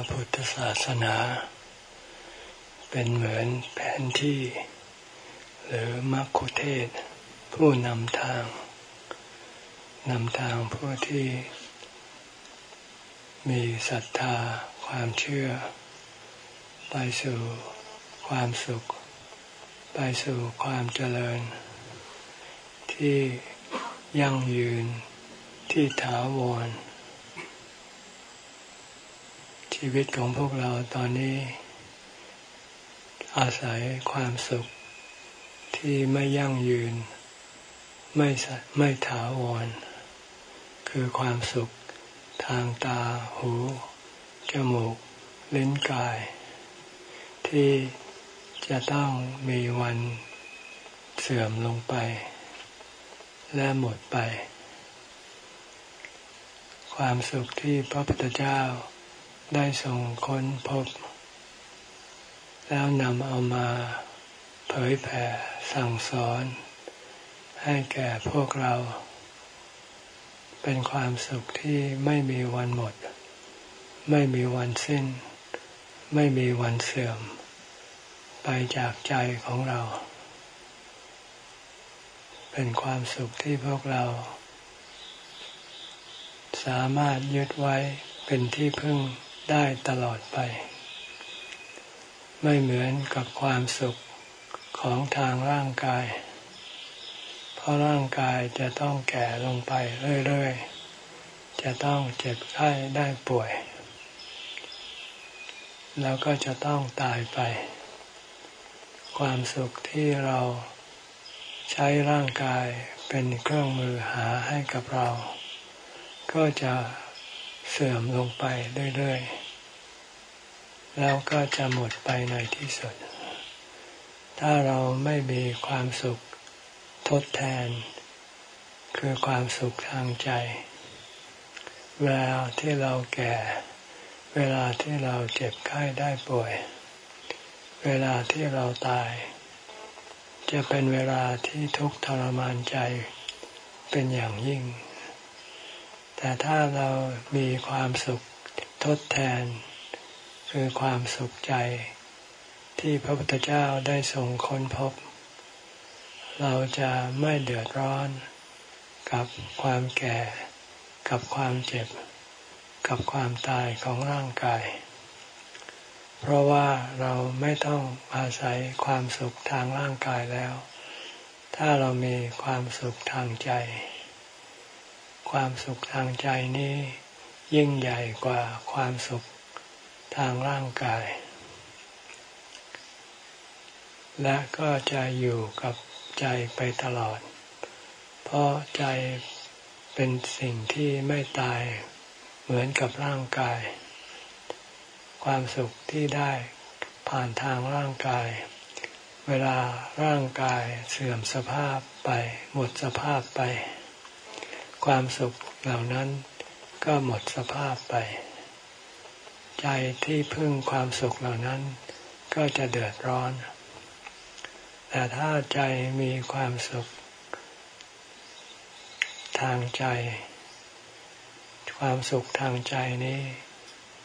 ระพุทธศาสนา เป็นเหมือนแผนที่ หรือมัคคุเทศ ผู้นำทางนำทางผู้ที่ มีศรัทธาความเชื่อ ไปสู่ความสุข ไปสู่ความเจริญ ที่ยั่งยืนที่ถาวร ชีวิตของพวกเราตอนนี้ อาศัยความสุขที่ไม่ยั่งยืน ไม่ไม่ถาวร คือความสุขทางตา หู จมูก ลิ้นกาย ที่จะต้องมีวันเสื่อมลงไป และหมดไป ความสุขที่พระพุทธเจ้า ได้ส่งค้นพบ แล้วนำเอามาเผยแผ่สั่งสอน ให้แก่พวกเรา เป็นความสุขที่ไม่มีวันหมด ไม่มีวันสิ้น ไม่มีวันเสื่อม ไปจากใจของเรา เป็นความสุขที่พวกเรา สามารถยึดไว้เป็นที่พึ่ง ได้ตลอดไป ไม่เหมือนกับความสุขของทางร่างกาย เพราะร่างกายจะต้องแก่ลงไปเรื่อยๆ จะต้องเจ็บไข้ได้ป่วย แล้วก็จะต้องตายไป ความสุขที่เราใช้ร่างกายเป็นเครื่องมือหาให้กับเรา ก็จะ เสื่อมลงไปเรื่อยๆ แล้วก็จะหมดไปในที่สุด ถ้าเราไม่มีความสุขทดแทน คือความสุขทางใจ เวลาที่เราแก่ เวลาที่เราเจ็บไข้ได้ป่วย เวลาที่เราตาย จะเป็นเวลาที่ทุกข์ทรมานใจเป็นอย่างยิ่ง แต่ถ้าเรามีความสุขทดแทน คือความสุขใจ ที่พระพุทธเจ้าได้ทรงค้นพบ เราจะไม่เดือดร้อน กับความแก่ กับความเจ็บ กับความตายของร่างกาย เพราะว่าเราไม่ต้องอาศัยความสุขทางร่างกายแล้ว ถ้าเรามีความสุขทางใจ ความสุขทางใจนี้ ยิ่งใหญ่กว่าความสุขทางร่างกาย และก็จะอยู่กับใจไปตลอด เพราะใจเป็นสิ่งที่ไม่ตายเหมือนกับร่างกาย ความสุขที่ได้ผ่านทางร่างกาย เวลาร่างกายเสื่อมสภาพไปหมดสภาพไป ความสุขเหล่านั้นก็หมดสภาพไป ใจที่พึ่งความสุขเหล่านั้น ก็จะเดือดร้อน แต่ถ้าใจมีความสุข ทางใจ ความสุขทางใจนี้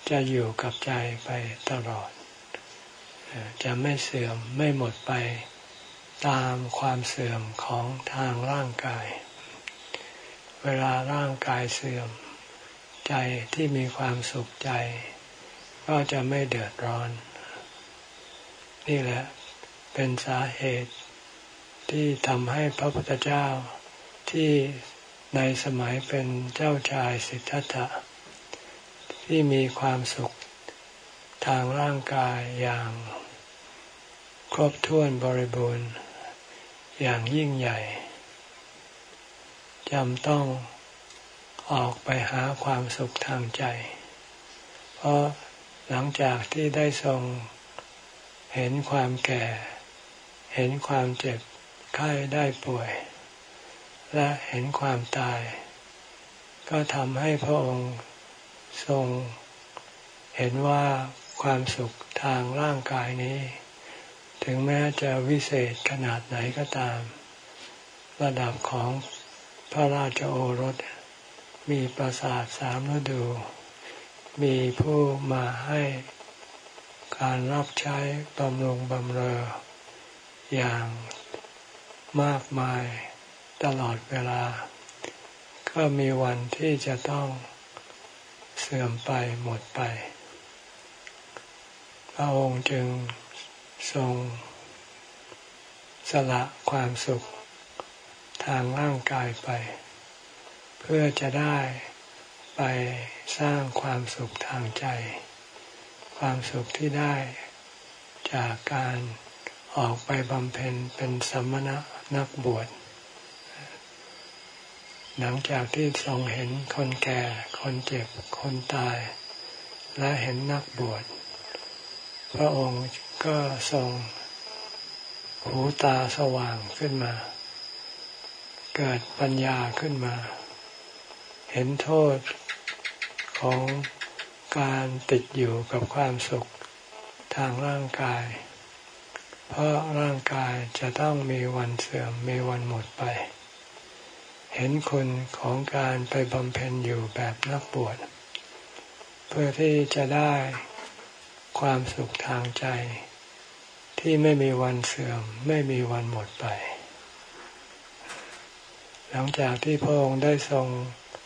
จะอยู่กับใจไปตลอด จะไม่เสื่อมไม่หมดไปตามความเสื่อมของทางร่างกาย เวลาร่างกายเสื่อม ใจที่มีความสุขใจ ก็จะไม่เดือดร้อน นี่แหละเป็นสาเหตุที่ทำให้พระพุทธเจ้าที่ในสมัยเป็นเจ้าชายสิทธัตถะที่มีความสุขทางร่างกายอย่าง ครบถ้วนบริบูรณ์ อย่างยิ่งใหญ่ จำต้องออกไปหาความสุขทางใจ เพราะหลังจากที่ได้ทรงเห็นความแก่ เห็นความเจ็บไข้ได้ป่วย และเห็นความตาย ก็ทำให้พระองค์ทรงเห็นว่าความสุขทางร่างกายนี้ ถึงแม้จะวิเศษขนาดไหนก็ตาม ระดับของ พระราชโอรส มีปราสาทสามฤดู มีผู้มาให้การรับใช้บำรุงบำเรอ อย่างมากมายตลอดเวลา ก็มีวันที่จะต้องเสื่อมไปหมดไป พระองค์จึงทรงสละความสุข ทางร่างกายไป เพื่อจะได้ไปสร้างความสุขทางใจ ความสุขที่ได้จากการออกไปบำเพ็ญเป็นสมณะนักบวช หลังจากที่ทรงเห็นคนแก่ คนเจ็บ คนตาย และเห็นนักบวช พระองค์ก็ทรงหูตาสว่างขึ้นมา เกิดปัญญาขึ้นมา เห็นโทษของการติดอยู่กับความสุขทางร่างกาย เพราะร่างกายจะต้องมีวันเสื่อมมีวันหมดไป เห็นคุณของการไปบำเพ็ญอยู่แบบนักบวชเพื่อที่จะได้ความสุขทางใจ ที่ไม่มีวันเสื่อมไม่มีวันหมดไป หลังจากที่พระองค์ได้ทรง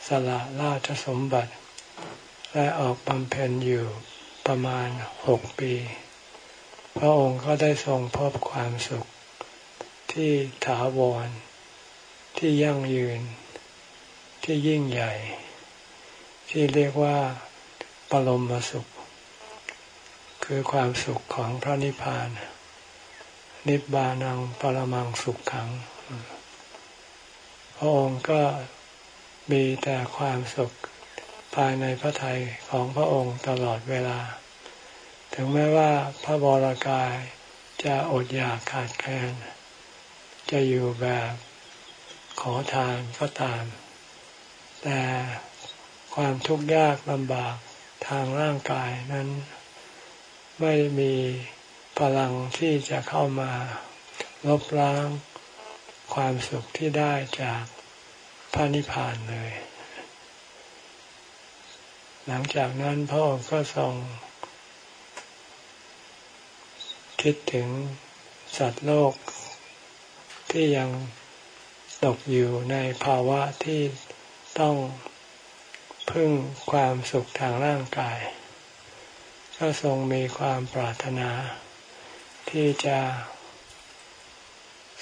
สละราชสมบัติ และออกบำเพ็ญอยู่ประมาณหกปี พระองค์ก็ได้ทรงพบความสุขที่ถาวร ที่ยั่งยืน ที่ยิ่งใหญ่ ที่เรียกว่าปรมสุข คือความสุขของพระนิพพาน นิบานังปรมังสุขขัง ระองค์ก็มีแต่ความสุขภายในพระทัยของพระองค์ตลอดเวลา ถึงแม้ว่าพระบรากายจะอดอยากขาดแคลน จะอยู่แบบขอทานก็ตาม แต่ความทุกข์ยากลำบากทางร่างกายนั้นไม่มีพลังที่จะเข้ามาลบล้างความสุขที่ได้จาก พระนิพพานเลย หลังจากนั้นพระองค์ก็ทรง คิดถึงสัตว์โลกที่ยังตกอยู่ในภาวะที่ต้องพึ่งความสุขทางร่างกาย ก็ทรงมีความปรารถนา ที่จะ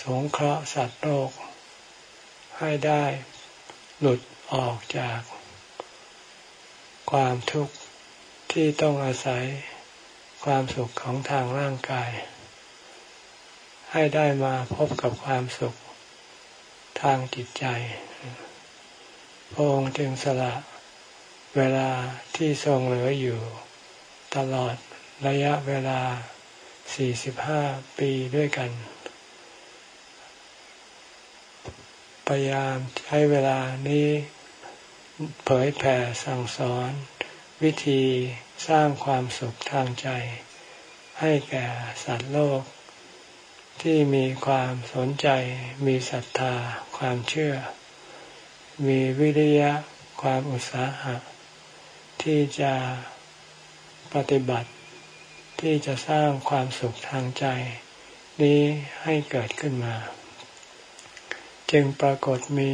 สงเคราะห์สัตว์โลกให้ได้ หลุดออกจากความทุกข์ที่ต้องอาศัยความสุขของทางร่างกาย ให้ได้มาพบกับความสุขทางจิตใจ พระองค์จึงสละเวลาที่ทรงเหลืออยู่ ตลอดระยะเวลาสี่สิบห้าปีด้วยกัน พยายามใช้เวลานี้เผยแผ่สั่งสอน วิธีสร้างความสุขทางใจ ให้แก่สัตว์โลก ที่มีความสนใจ มีศรัทธา ความเชื่อ มีวิริยะความอุตสาหะ ที่จะปฏิบัติ ที่จะสร้างความสุขทางใจ นี้ให้เกิดขึ้นมา จึงปรากฏมี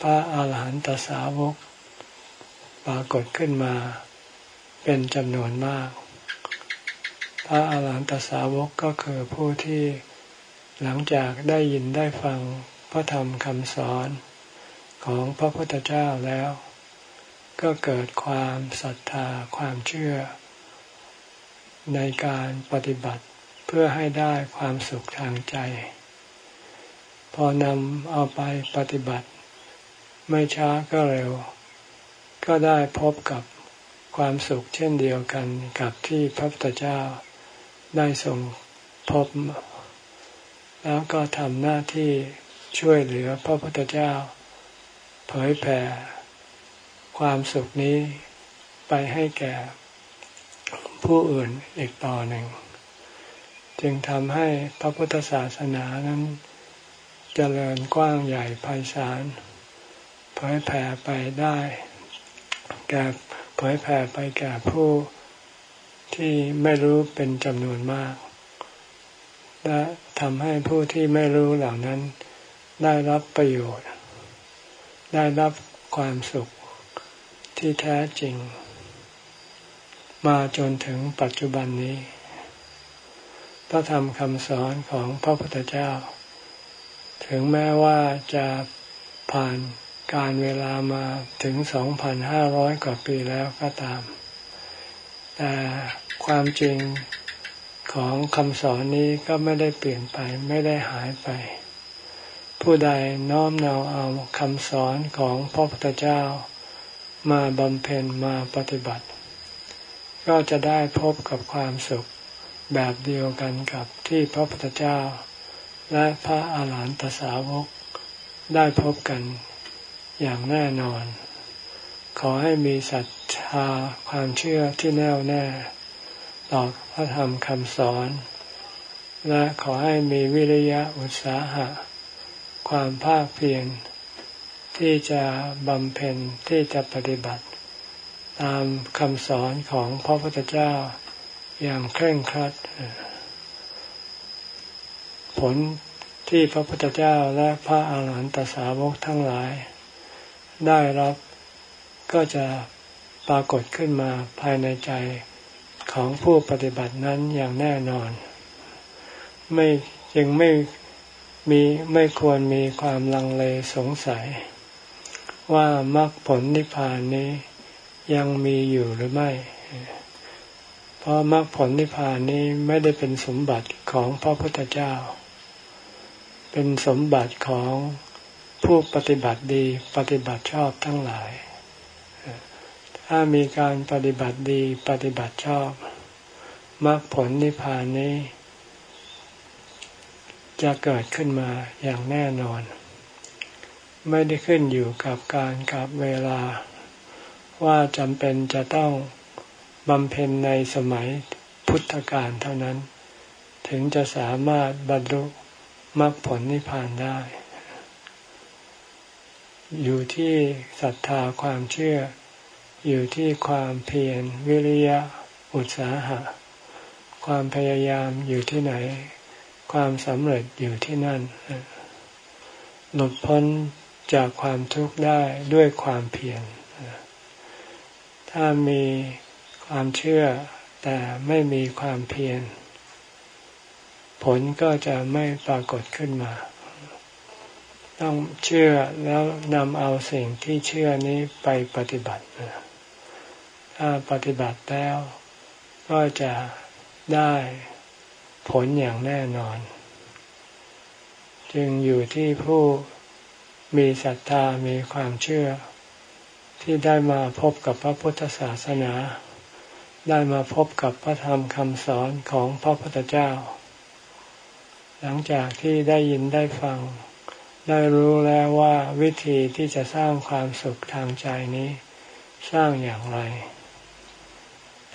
พระอาหารหันตสาวก ปรากฏขึ้นมา เป็นจำนวนมาก พระอาหารหันตสาวกก็คือผู้ที่หลังจากได้ยินได้ฟังพระธรรมคำสอนของพระพุทธเจ้าแล้ว ก็เกิดความศรัทธาความเชื่อ ในการปฏิบัติเพื่อให้ได้ความสุขทางใจ พอนำเอาไปปฏิบัติ ไม่ช้าก็เร็ว ก็ได้พบกับความสุขเช่นเดียวกันกับที่พระพุทธเจ้าได้ส่งพบ แล้วก็ทำหน้าที่ช่วยเหลือพระพุทธเจ้า เผยแผ่ ความสุขนี้ไปให้แก่ผู้อื่นอีกต่อหนึ่ง จึงทำให้พระพุทธศาสนานั้น เจริญกว้างใหญ่ไพศาลเผยแผ่ไปได้แก่เผยแผ่ไปแก่ผู้ที่ไม่รู้เป็นจำนวนมาก และทำให้ผู้ที่ไม่รู้เหล่านั้นได้รับประโยชน์ ได้รับความสุขที่แท้จริง มาจนถึงปัจจุบันนี้พระธรรมคำสอนของพระพุทธเจ้า ถึงแม้ว่าจะผ่านการเวลามาถึง 2,500 กว่าปีแล้วก็ตาม แต่ความจริงของคำสอนนี้ก็ไม่ได้เปลี่ยนไปไม่ได้หายไป ผู้ใดน้อมนำเอาคำสอนของพระพุทธเจ้า มาบำเพ็ญมาปฏิบัติ ก็จะได้พบกับความสุขแบบเดียวกันกับที่พระพุทธเจ้า และพระอาหารหันตสาวกได้พบกันอย่างแน่นอน ขอให้มีศรัทธาความเชื่อที่แน่วแน่ ต่อพระธรรมคำสอน และขอให้มีวิริยะอุตสาหะ ความภาคเพียรที่จะบำเพ็ญที่จะปฏิบัติ ตามคำสอนของพระพุทธเจ้าอย่างเคร่งครัด ผลที่พระพุทธเจ้าและพระอาหารหันตสาวกทั้งหลาย ได้รับก็จะปรากฏขึ้นมาภายในใจของผู้ปฏิบัตินั้นอย่างแน่นอน ไม่ยังไม่มีไม่ควรมีความลังเลสงสัย ว่ามรรคผลนิพพานนี้ยังมีอยู่หรือไม่ เพราะมรรคผลนิพพานนี้ไม่ได้เป็นสมบัติของพระพุทธเจ้า เป็นสมบัติของผู้ปฏิบัติดีปฏิบัติชอบทั้งหลาย ถ้ามีการปฏิบัติดีปฏิบัติชอบมรรคผลนิพพานนี้ จะเกิดขึ้นมาอย่างแน่นอน ไม่ได้ขึ้นอยู่กับการกับเวลา ว่าจำเป็นจะต้องบำเพ็ญในสมัยพุทธกาลเท่านั้น ถึงจะสามารถบรรลุ มรรคผลนิพพานได้ อยู่ที่ศรัทธาความเชื่อ อยู่ที่ความเพียรวิริยะ อุตสาหะ ความพยายามอยู่ที่ไหน ความสำเร็จอยู่ที่นั่น หลุดพ้นจากความทุกข์ได้ด้วยความเพียรถ้ามีความเชื่อแต่ไม่มีความเพียร ผลก็จะไม่ปรากฏขึ้นมา ต้องเชื่อแล้วนำเอาสิ่งที่เชื่อนี้ไปปฏิบัติ ถ้าปฏิบัติแล้วก็จะได้ผลอย่างแน่นอน จึงอยู่ที่ผู้มีศรัทธามีความเชื่อ ที่ได้มาพบกับพระพุทธศาสนา ได้มาพบกับพระธรรมคำสอนของพระพุทธเจ้า หลังจากที่ได้ยินได้ฟัง ได้รู้แล้วว่าวิธีที่จะสร้างความสุขทางใจนี้ สร้างอย่างไร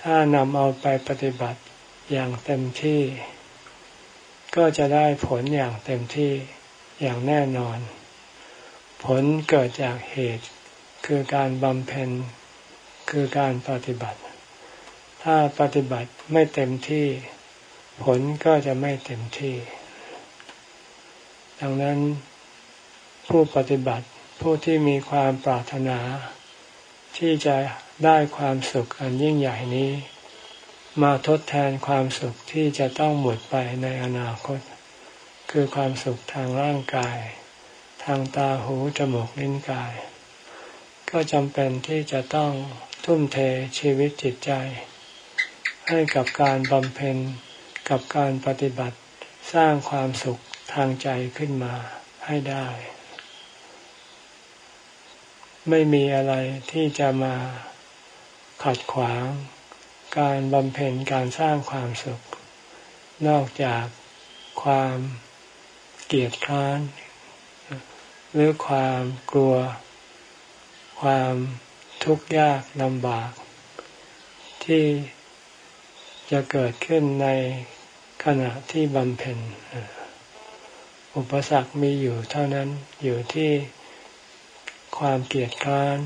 ถ้านำเอาไปปฏิบัติอย่างเต็มที่ ก็จะได้ผลอย่างเต็มที่อย่างแน่นอน ผลเกิดจากเหตุ คือการบำเพ็ญคือการปฏิบัติ ถ้าปฏิบัติไม่เต็มที่ ผลก็จะไม่เต็มที่ ดังนั้นผู้ปฏิบัติผู้ที่มีความปรารถนา ที่จะได้ความสุขอันยิ่งใหญ่นี้ มาทดแทนความสุขที่จะต้องหมดไปในอนาคต คือความสุขทางร่างกาย ทางตาหูจมูกลิ้นกาย ก็จำเป็นที่จะต้องทุ่มเทชีวิตจิตใจ ให้กับการบำเพ็ญกับการปฏิบัติสร้างความสุข ทางใจขึ้นมาให้ได้ ไม่มีอะไรที่จะมาขัดขวาง การบำเพ็ญการสร้างความสุข นอกจากความเกียดคร้าน หรือความกลัว ความทุกข์ยากลำบาก ที่จะเกิดขึ้นในขณะที่บำเพ็ญ อุปสรรคมีอยู่เท่านั้นอยู่ที่ความเกลียดคร้าน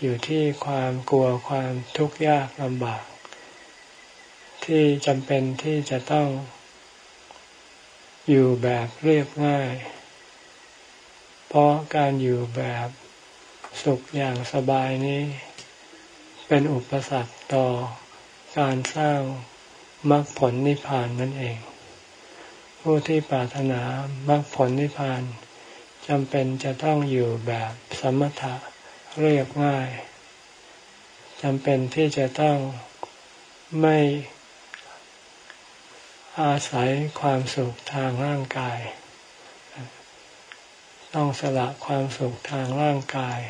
อยู่ที่ความกลัวความทุกข์ยากลำบาก ที่จำเป็นที่จะต้องอยู่แบบเรียบง่าย เพราะการอยู่แบบสุขอย่างสบายนี้ เป็นอุปสรรคต่อการสร้างมรรคผลนิพพานนั่นเอง ผู้ที่ปรารถนามรรคผลนิพพานจำเป็นจะต้องอยู่แบบสมถะเรียบง่ายจำเป็นที่จะต้องไม่อาศัยความสุขทางร่างกาย ต้องสละความสุขทางร่างกาย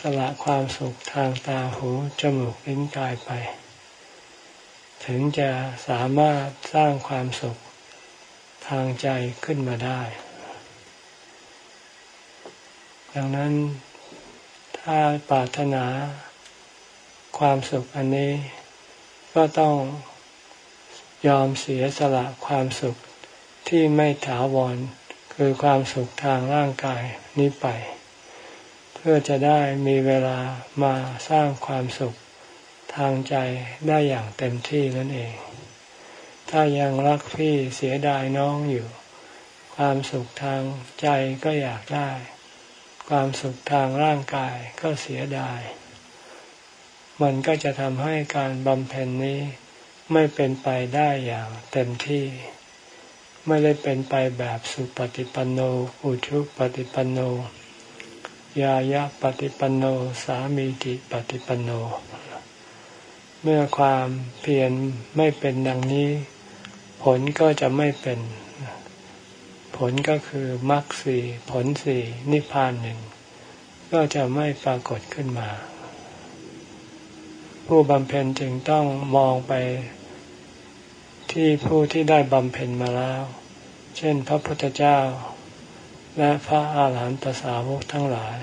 สละความสุขทางตาหูจมูกลิ้นกายไป ถึงจะสามารถสร้างความสุข ทางใจขึ้นมาได้ ดังนั้นถ้าปรารถนาความสุขอันนี้ ก็ต้องยอมเสียสละความสุขที่ไม่ถาวร คือความสุขทางร่างกายนี้ไป เพื่อจะได้มีเวลามาสร้างความสุขทางใจได้อย่างเต็มที่นั่นเอง ถ้ายังรักพี่เสียดายน้องอยู่ ความสุขทางใจก็อยากได้ ความสุขทางร่างกายก็เสียดาย มันก็จะทำให้การบำเพ็ญนี้ไม่เป็นไปได้อย่างเต็มที่ ไม่ได้เป็นไปแบบสุปฏิปันโน อุชุปฏิปันโน ยายะปฏิปันโน สามีจิปฏิปันโน เมื่อความเพียรไม่เป็นดังนี้ ผลก็จะไม่เป็น ผลก็คือมรรคสี่ผลสี่นิพพานหนึ่ง ก็จะไม่ปรากฏขึ้นมา ผู้บำเพ็ญจึงต้องมองไปที่ผู้ที่ได้บำเพ็ญมาแล้ว เช่นพระพุทธเจ้า และพระอาหารหันตสาวกทั้งหลาย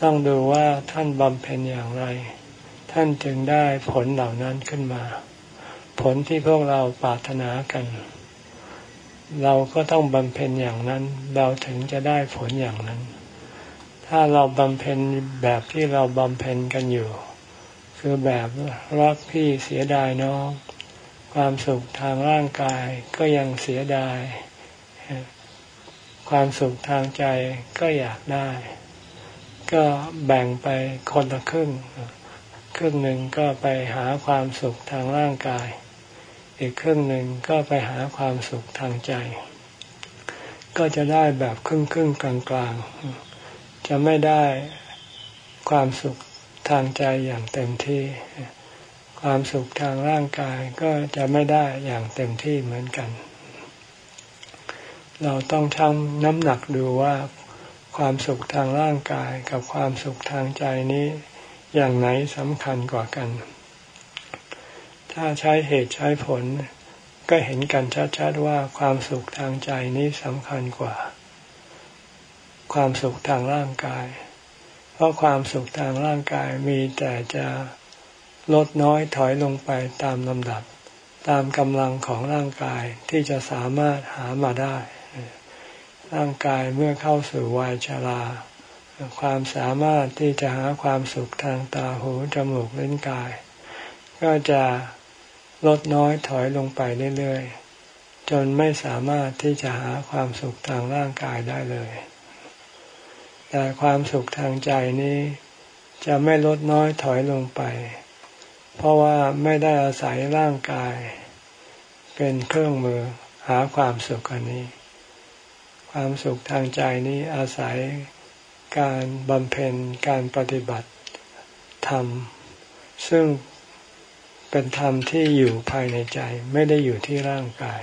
ต้องดูว่าท่านบำเพ็ญอย่างไร ท่านจึงได้ผลเหล่านั้นขึ้นมา ผลที่พวกเราปรารถนากัน เราก็ต้องบำเพ็ญอย่างนั้น เราถึงจะได้ผลอย่างนั้น ถ้าเราบำเพ็ญแบบที่เราบำเพ็ญกันอยู่ คือแบบรักพี่เสียดายน้อง ความสุขทางร่างกายก็ยังเสียดาย ความสุขทางใจก็อยากได้ ก็แบ่งไปคนละครึ่งครึ่งหนึ่งก็ไปหาความสุขทางร่างกาย อีกครึ่งหนึ่งก็ไปหาความสุขทางใจ ก็จะได้แบบครึ่งครึ่งกลางกลางจะไม่ได้ความสุขทางใจอย่างเต็มที่ ความสุขทางร่างกายก็จะไม่ได้อย่างเต็มที่เหมือนกัน เราต้องชั่งน้ำหนักดูว่าความสุขทางร่างกายกับความสุขทางใจนี้ อย่างไหนสำคัญกว่ากัน ถ้าใช้เหตุใช้ผล ก็เห็นกันชัดๆว่าความสุขทางใจนี้สำคัญกว่า ความสุขทางร่างกาย เพราะความสุขทางร่างกายมีแต่จะลดน้อยถอยลงไปตามลำดับ ตามกำลังของร่างกายที่จะสามารถหามาได้ ร่างกายเมื่อเข้าสู่วัยชราความสามารถที่จะหาความสุขทางตาหูจมูกลิ้นกาย ก็จะ ลดน้อยถอยลงไปเรื่อยๆ จนไม่สามารถที่จะหาความสุขทางร่างกายได้เลย แต่ความสุขทางใจนี้ จะไม่ลดน้อยถอยลงไป เพราะว่าไม่ได้อาศัยร่างกาย เป็นเครื่องมือหาความสุขอันนี้ ความสุขทางใจนี้อาศัยการบำเพ็ญการปฏิบัติธรรมซึ่ง เป็นธรรมที่อยู่ภายในใจไม่ได้อยู่ที่ร่างกาย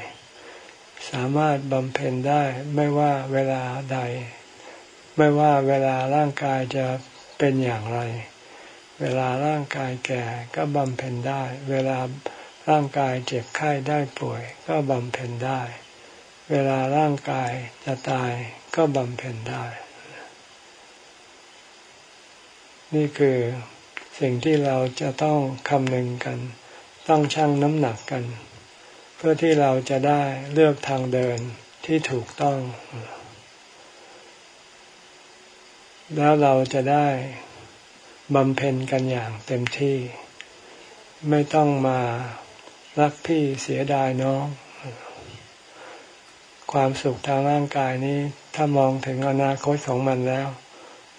สามารถบำเพ็ญได้ไม่ว่าเวลาใด ไม่ว่าเวลาร่างกายจะเป็นอย่างไร เวลาร่างกายแก่ก็บำเพ็ญได้ เวลาร่างกายเจ็บไข้ได้ป่วย ก็บำเพ็ญได้ เวลาร่างกายจะตายก็บำเพ็ญได้ นี่คือสิ่งที่เราจะต้องคำนึงกัน ต้องชั่งน้ำหนักกัน เพื่อที่เราจะได้เลือกทางเดินที่ถูกต้อง แล้วเราจะได้บำเพ็ญกันอย่างเต็มที่ ไม่ต้องมารักพี่เสียดายน้อง ความสุขทางร่างกายนี้ ถ้ามองถึงอนาคตของมันแล้ว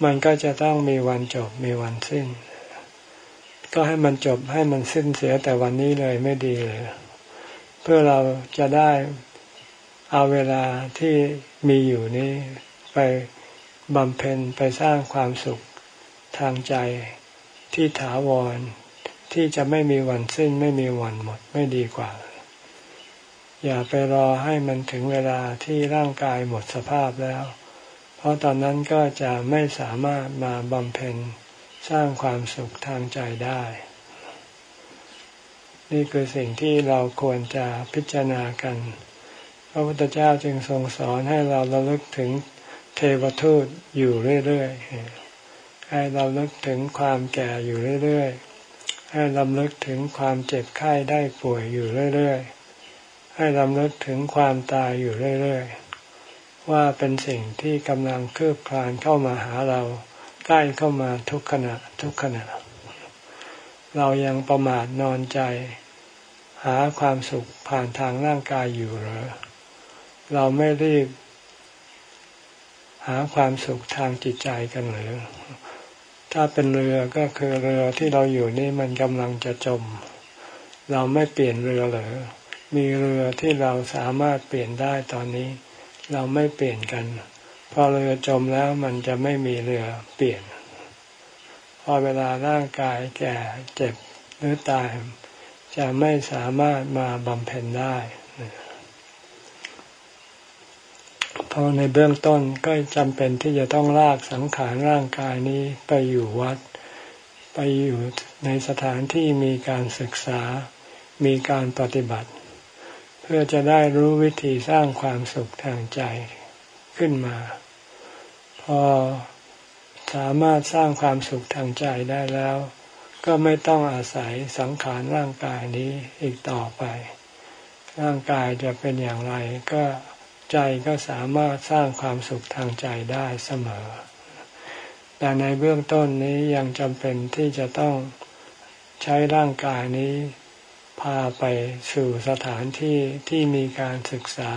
มันก็จะต้องมีวันจบมีวันสิ้น ก็ให้มันจบให้มันสิ้นเสียแต่วันนี้เลยไม่ดีเลย เพื่อเราจะได้เอาเวลาที่มีอยู่นี้ไปบำเพ็ญไปสร้างความสุขทางใจที่ถาวรที่จะไม่มีวันสิ้นไม่มีวันหมดไม่ดีกว่า อย่าไปรอให้มันถึงเวลาที่ร่างกายหมดสภาพแล้ว เพราะตอนนั้นก็จะไม่สามารถมาบำเพ็ญ สร้างความสุขทางใจได้ นี่คือสิ่งที่เราควรจะพิจารณากัน พระพุทธเจ้าจึงทรงสอนให้เราระลึกถึงเทวทูตอยู่เรื่อยๆ ให้เราลึกถึงความแก่อยู่เรื่อยๆ ให้ลำลึกถึงความเจ็บไข้ได้ป่วยอยู่เรื่อยๆ ให้ลำลึกถึงความตายอยู่เรื่อยๆ ว่าเป็นสิ่งที่กำลังคืบคลานเข้ามาหาเรา ใกล้เข้ามาทุกขณะทุกขณะ เรายังประมาทนอนใจ หาความสุขผ่านทางร่างกายอยู่หรือเราไม่รีบ หาความสุขทางจิตใจกันหรือ ถ้าเป็นเรือก็คือเรือที่เราอยู่นี่มันกำลังจะจม เราไม่เปลี่ยนเรือหรือ มีเรือที่เราสามารถเปลี่ยนได้ตอนนี้ เราไม่เปลี่ยนกัน พอเรือจมแล้วมันจะไม่มีเรือเปลี่ยน พอเวลาร่างกายแก่เจ็บหรือตาย จะไม่สามารถมาบำเพ็ญได้พอในเบื้องต้นก็จำเป็นที่จะต้องลากสังขารร่างกายนี้ไปอยู่วัด ไปอยู่ในสถานที่มีการศึกษา มีการปฏิบัติ เพื่อจะได้รู้วิธีสร้างความสุขทางใจขึ้นมา พอสามารถสร้างความสุขทางใจได้แล้ว ก็ไม่ต้องอาศัยสังขารร่างกายนี้อีกต่อไป ร่างกายจะเป็นอย่างไรก็ใจก็สามารถสร้างความสุขทางใจได้เสมอ แต่ในเบื้องต้นนี้ยังจำเป็นที่จะต้องใช้ร่างกายนี้พาไปสู่สถานที่ที่มีการศึกษา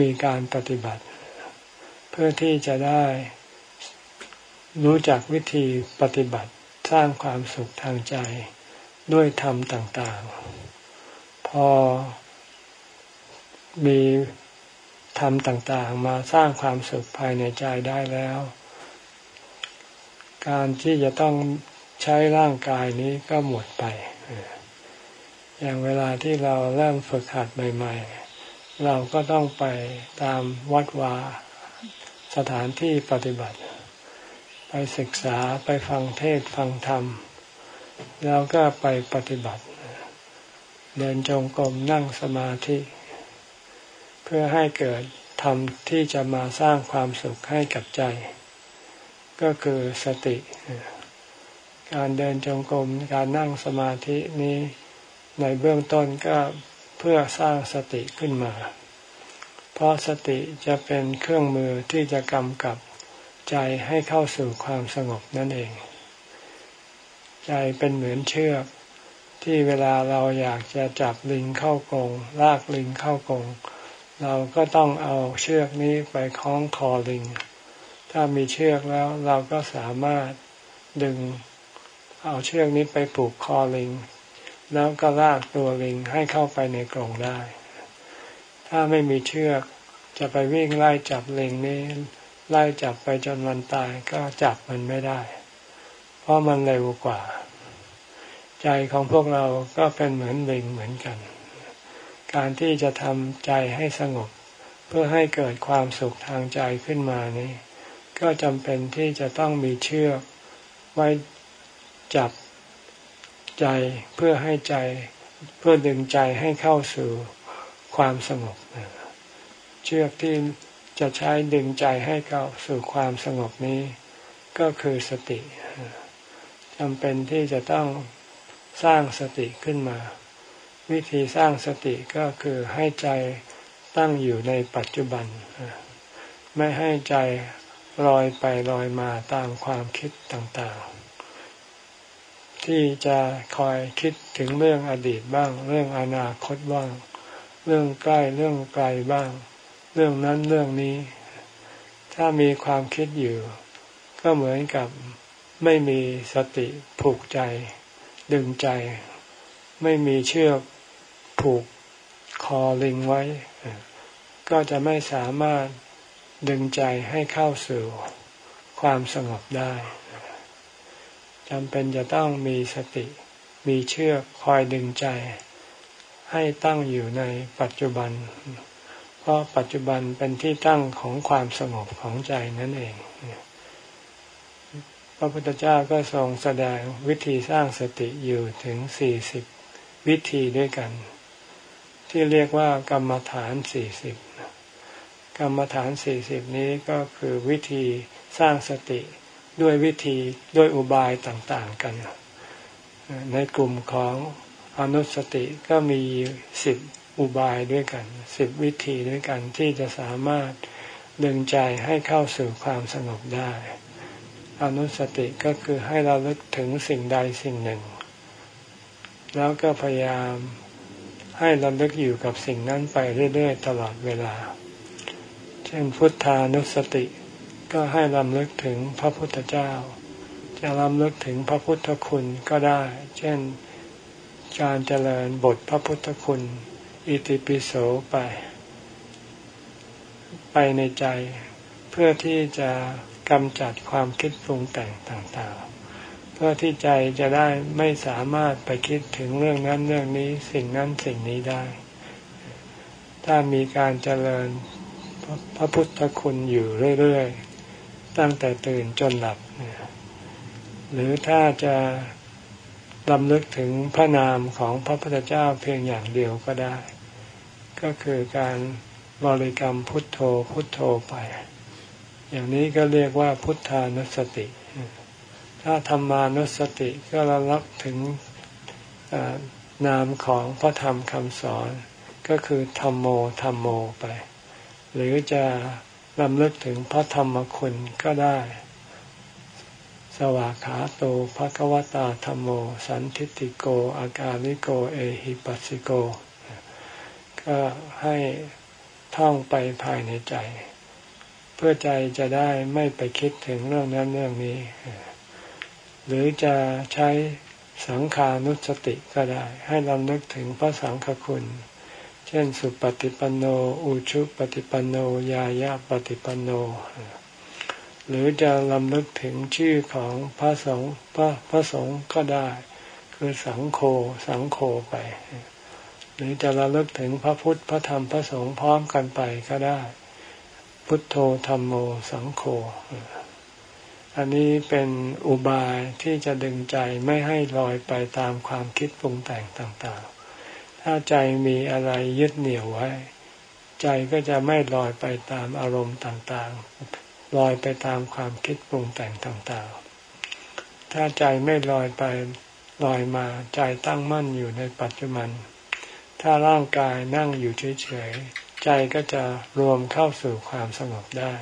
มีการปฏิบัติ เพื่อที่จะได้รู้จักวิธีปฏิบัติสร้างความสุขทางใจด้วยธรรมต่าง ๆ พอมีทำต่าง ๆ มาสร้างความสุขภายในใจได้แล้ว การที่จะต้องใช้ร่างกายนี้ก็หมดไป อย่างเวลาที่เราเริ่มฝึกหัดใหม่ ๆ เราก็ต้องไปตามวัดวา สถานที่ปฏิบัติ ไปศึกษาไปฟังเทศฟังธรรม แล้วก็ไปปฏิบัติ เดินจงกรมนั่งสมาธิ เพื่อให้เกิดธรรมที่จะมาสร้างความสุขให้กับใจ ก็คือสติ การเดินจงกรมการนั่งสมาธินี้ในเบื้องต้นก็เพื่อสร้างสติขึ้นมา เพราะสติจะเป็นเครื่องมือที่จะกำกับใจให้เข้าสู่ความสงบนั่นเอง ใจเป็นเหมือนเชือกที่เวลาเราอยากจะจับลิงเข้ากรงลากลิงเข้ากรงเราก็ต้องเอาเชือกนี้ไปคล้องคอลิง ถ้ามีเชือกแล้วเราก็สามารถดึงเอาเชือกนี้ไปผูกคอลิง แล้วก็ลากตัวลิงให้เข้าไปในกรงได้ ถ้าไม่มีเชือกจะไปวิ่งไล่จับลิงนี้ไล่จับไปจนมันตายก็จับมันไม่ได้ เพราะมันเร็วกว่า ใจของพวกเราก็เป็นเหมือนลิงเหมือนกัน การที่จะทำใจให้สงบ เพื่อให้เกิดความสุขทางใจขึ้นมานี้ ก็จำเป็นที่จะต้องมีเชือกไว้จับใจเพื่อให้ใจเพื่อดึงใจให้เข้าสู่ความสงบ เชือกที่จะใช้ดึงใจให้เข้าสู่ความสงบนี้ ก็คือสติจำเป็นที่จะต้องสร้างสติขึ้นมา วิธีสร้างสติก็คือให้ใจตั้งอยู่ในปัจจุบัน ไม่ให้ใจลอยไปลอยมาตามความคิดต่างๆ ที่จะคอยคิดถึงเรื่องอดีตบ้าง เรื่องอนาคตบ้าง เรื่องใกล้เรื่องไกลบ้าง เรื่องนั้นเรื่องนี้ ถ้ามีความคิดอยู่ ก็เหมือนกับไม่มีสติผูกใจ ดึงใจ ไม่มีเชือกผูกคอลิงไว้ ก็จะไม่สามารถดึงใจให้เข้าสู่ความสงบได้จำเป็นจะต้องมีสติ มีเชือกคอยดึงใจ ให้ตั้งอยู่ในปัจจุบัน เพราะปัจจุบันเป็นที่ตั้งของความสงบของใจนั่นเอง พระพุทธเจ้าก็ทรงแสดงวิธีสร้างสติอยู่ถึงสี่สิบวิธีด้วยกัน ที่เรียกว่ากรรมฐานสี่สิบกรรมฐานสี่สิบนี้ก็คือวิธีสร้างสติด้วยวิธีด้วยอุบายต่างๆกัน ในกลุ่มของอนุสติก็มีสิบ อุบายด้วยกันสิบวิธีด้วยกันที่จะสามารถดึงใจให้เข้าสู่ความสงบได้ อนุสติก็คือให้เราลึกถึงสิ่งใดสิ่งหนึ่ง แล้วก็พยายามให้เราลึกอยู่กับสิ่งนั้นไปเรื่อยๆ ตลอดเวลา เช่นพุทธานุสติ ก็ให้ลำลึกถึงพระพุทธเจ้า จะลำลึกถึงพระพุทธคุณก็ได้ เช่นการเจริญบทพระพุทธคุณ อิติปิโสไป ไปในใจเพื่อที่จะกำจัดความคิดปรุงแต่งต่างๆ เพื่อที่ใจจะได้ไม่สามารถไปคิดถึงเรื่องนั้นเรื่องนี้สิ่งนั้นสิ่งนี้ได้ ถ้ามีการเจริญพระพุทธคุณอยู่เรื่อยๆ ตั้งแต่ตื่นจนหลับ หรือถ้าจะลำลึกถึงพระนามของพระพุทธเจ้าเพียงอย่างเดียวก็ได้ ก็คือการบริกรรมพุทโธพุทโธไป อย่างนี้ก็เรียกว่าพุทธานุสติ ถ้าธรรมานุสติก็ระลึกถึงนามของพระธรรมคำสอน ก็คือธรรมโมธรรมโมไป หรือจะลำลึกถึงพระธรรมคุณก็ได้ สวากขาโตภะคะวตาธรรมโม สันทิติโก อากาลิโก เอหิปัสสิโก ก็ให้ท่องไปภายในใจ เพื่อใจจะได้ไม่ไปคิดถึงเรื่องนั้นเรื่องนี้ หรือจะใช้สังขานุสติก็ได้ ให้ลำลึกถึงพระสังฆคุณ เช่นสุปฏิปันโน อุชุปฏิปันโน ยายาปฏิปันโน หรือจะลำลึกถึงชื่อของพระสงฆ์พระพระสงฆ์ก็ได้ คือสังโฆสังโฆไป หรือจะระลึกถึงพระพุทธพระธรรมพระสงฆ์พร้อมกันไปก็ได้ พุทโธธรรมโมสังโฆอันนี้เป็นอุบายที่จะดึงใจไม่ให้ลอยไปตามความคิดปรุงแต่งต่างๆ ถ้าใจมีอะไรยึดเหนี่ยวไว้ ใจก็จะไม่ลอยไปตามอารมณ์ต่างๆ ลอยไปตามความคิดปรุงแต่งต่างๆ ถ้าใจไม่ลอยไปลอยมาใจตั้งมั่นอยู่ในปัจจุบัน ถ้าร่างกายนั่งอยู่เฉยๆ ใจก็จะรวมเข้าสู่ความสงบได้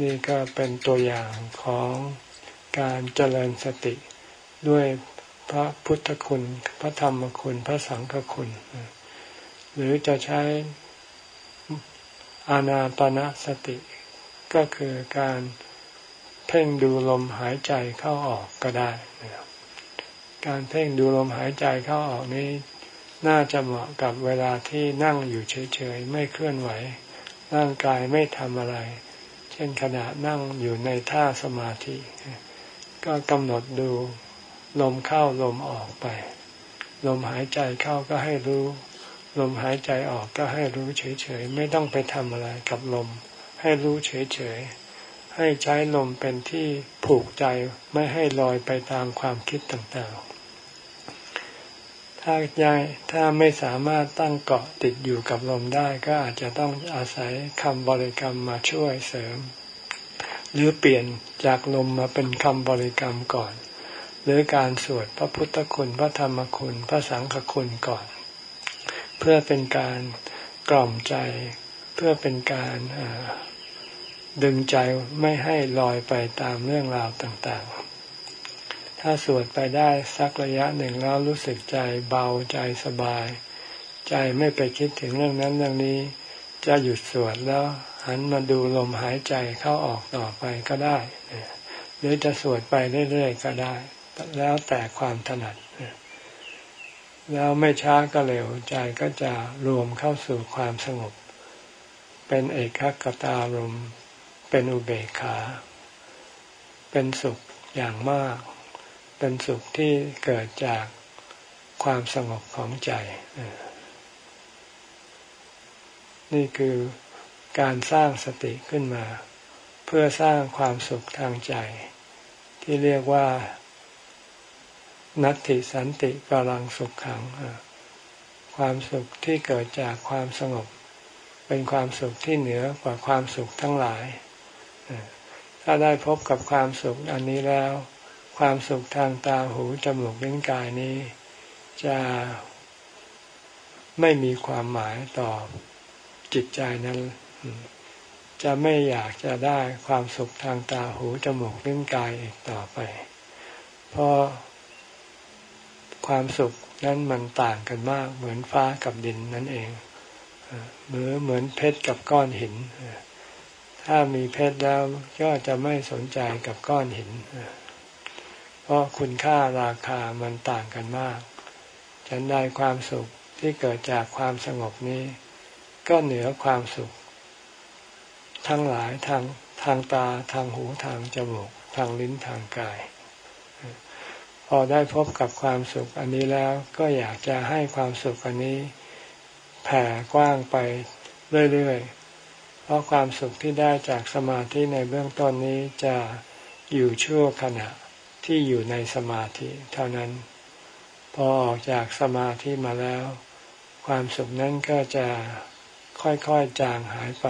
นี่ก็เป็นตัวอย่างของการเจริญสติด้วยพระพุทธคุณ พระธรรมคุณ พระสังฆคุณ หรือจะใช้อานาปนาสติ ก็คือการเพ่งดูลมหายใจเข้าออกก็ได้การเพ่งดูลมหายใจเข้าออกนี้ น่าจะเหมาะกับเวลาที่นั่งอยู่เฉยๆ ไม่เคลื่อนไหว ร่างกายไม่ทำอะไร เช่นขณะนั่งอยู่ในท่าสมาธิ ก็กำหนดดูลมเข้าลมออกไป ลมหายใจเข้าก็ให้รู้ ลมหายใจออกก็ให้รู้เฉยๆ ไม่ต้องไปทำอะไรกับลม ให้รู้เฉยๆ ให้ใช้ลมเป็นที่ผูกใจไม่ให้ลอยไปตามความคิดต่างๆ ถ้ายายถ้าไม่สามารถตั้งเกาะติดอยู่กับลมได้ก็อาจจะต้องอาศัยคำบริกรรมมาช่วยเสริม หรือเปลี่ยนจากลมมาเป็นคำบริกรรมก่อน หรือการสวดพระพุทธคุณพระธรรมคุณพระสังฆคุณก่อน เพื่อเป็นการกล่อมใจ เพื่อเป็นการดึงใจไม่ให้ลอยไปตามเรื่องราวต่าง ถ้าสวดไปได้สักระยะหนึ่งแล้วรู้สึกใจเบาใจสบาย ใจไม่ไปคิดถึงเรื่องนั้นเรื่องนี้ จะหยุดสวดแล้ว หันมาดูลมหายใจเข้าออกต่อไปก็ได้หรือจะสวดไปเรื่อยๆก็ได้ แล้วแต่ความถนัดแล้วไม่ช้าก็เร็วใจก็จะรวมเข้าสู่ความสงบ เป็นเอกคตารมเป็นอุเบกขา เป็นสุขอย่างมาก เป็นสุขที่เกิดจากความสงบของใจ นี่คือการสร้างสติขึ้นมา เพื่อสร้างความสุขทางใจ ที่เรียกว่า นัตติสันติกลังสุขขัง ความสุขที่เกิดจากความสงบ เป็นความสุขที่เหนือกว่าความสุขทั้งหลาย ถ้าได้พบกับความสุขอันนี้แล้ว ความสุขทางตาหูจมูกลิ้นกายนี้ จะไม่มีความหมายต่อจิตใจนั้น จะไม่อยากจะได้ความสุขทางตาหูจมูกลิ้นกายอีกต่อไป เพราะความสุขนั้นมันต่างกันมากเหมือนฟ้ากับดินนั่นเองเหมือนเหมือนเพชรกับก้อนหิน ถ้ามีเพชรแล้วก็จะไม่สนใจกับก้อนหิน เพราะคุณค่าราคามันต่างกันมาก ฉันได้ความสุขที่เกิดจากความสงบนี้ ก็เหนือความสุข ทั้งหลายทางทางตาทางหูทางจมูกทางลิ้นทางกาย พอได้พบกับความสุขอันนี้แล้วก็อยากจะให้ความสุขอันนี้ แผ่กว้างไปเรื่อยๆ เพราะความสุขที่ได้จากสมาธิในเบื้องต้นนี้จะอยู่ชั่วขณะ ที่อยู่ในสมาธิ เท่านั้น พอออกจากสมาธิมาแล้ว ความสุขนั้นก็จะค่อยๆจางหายไป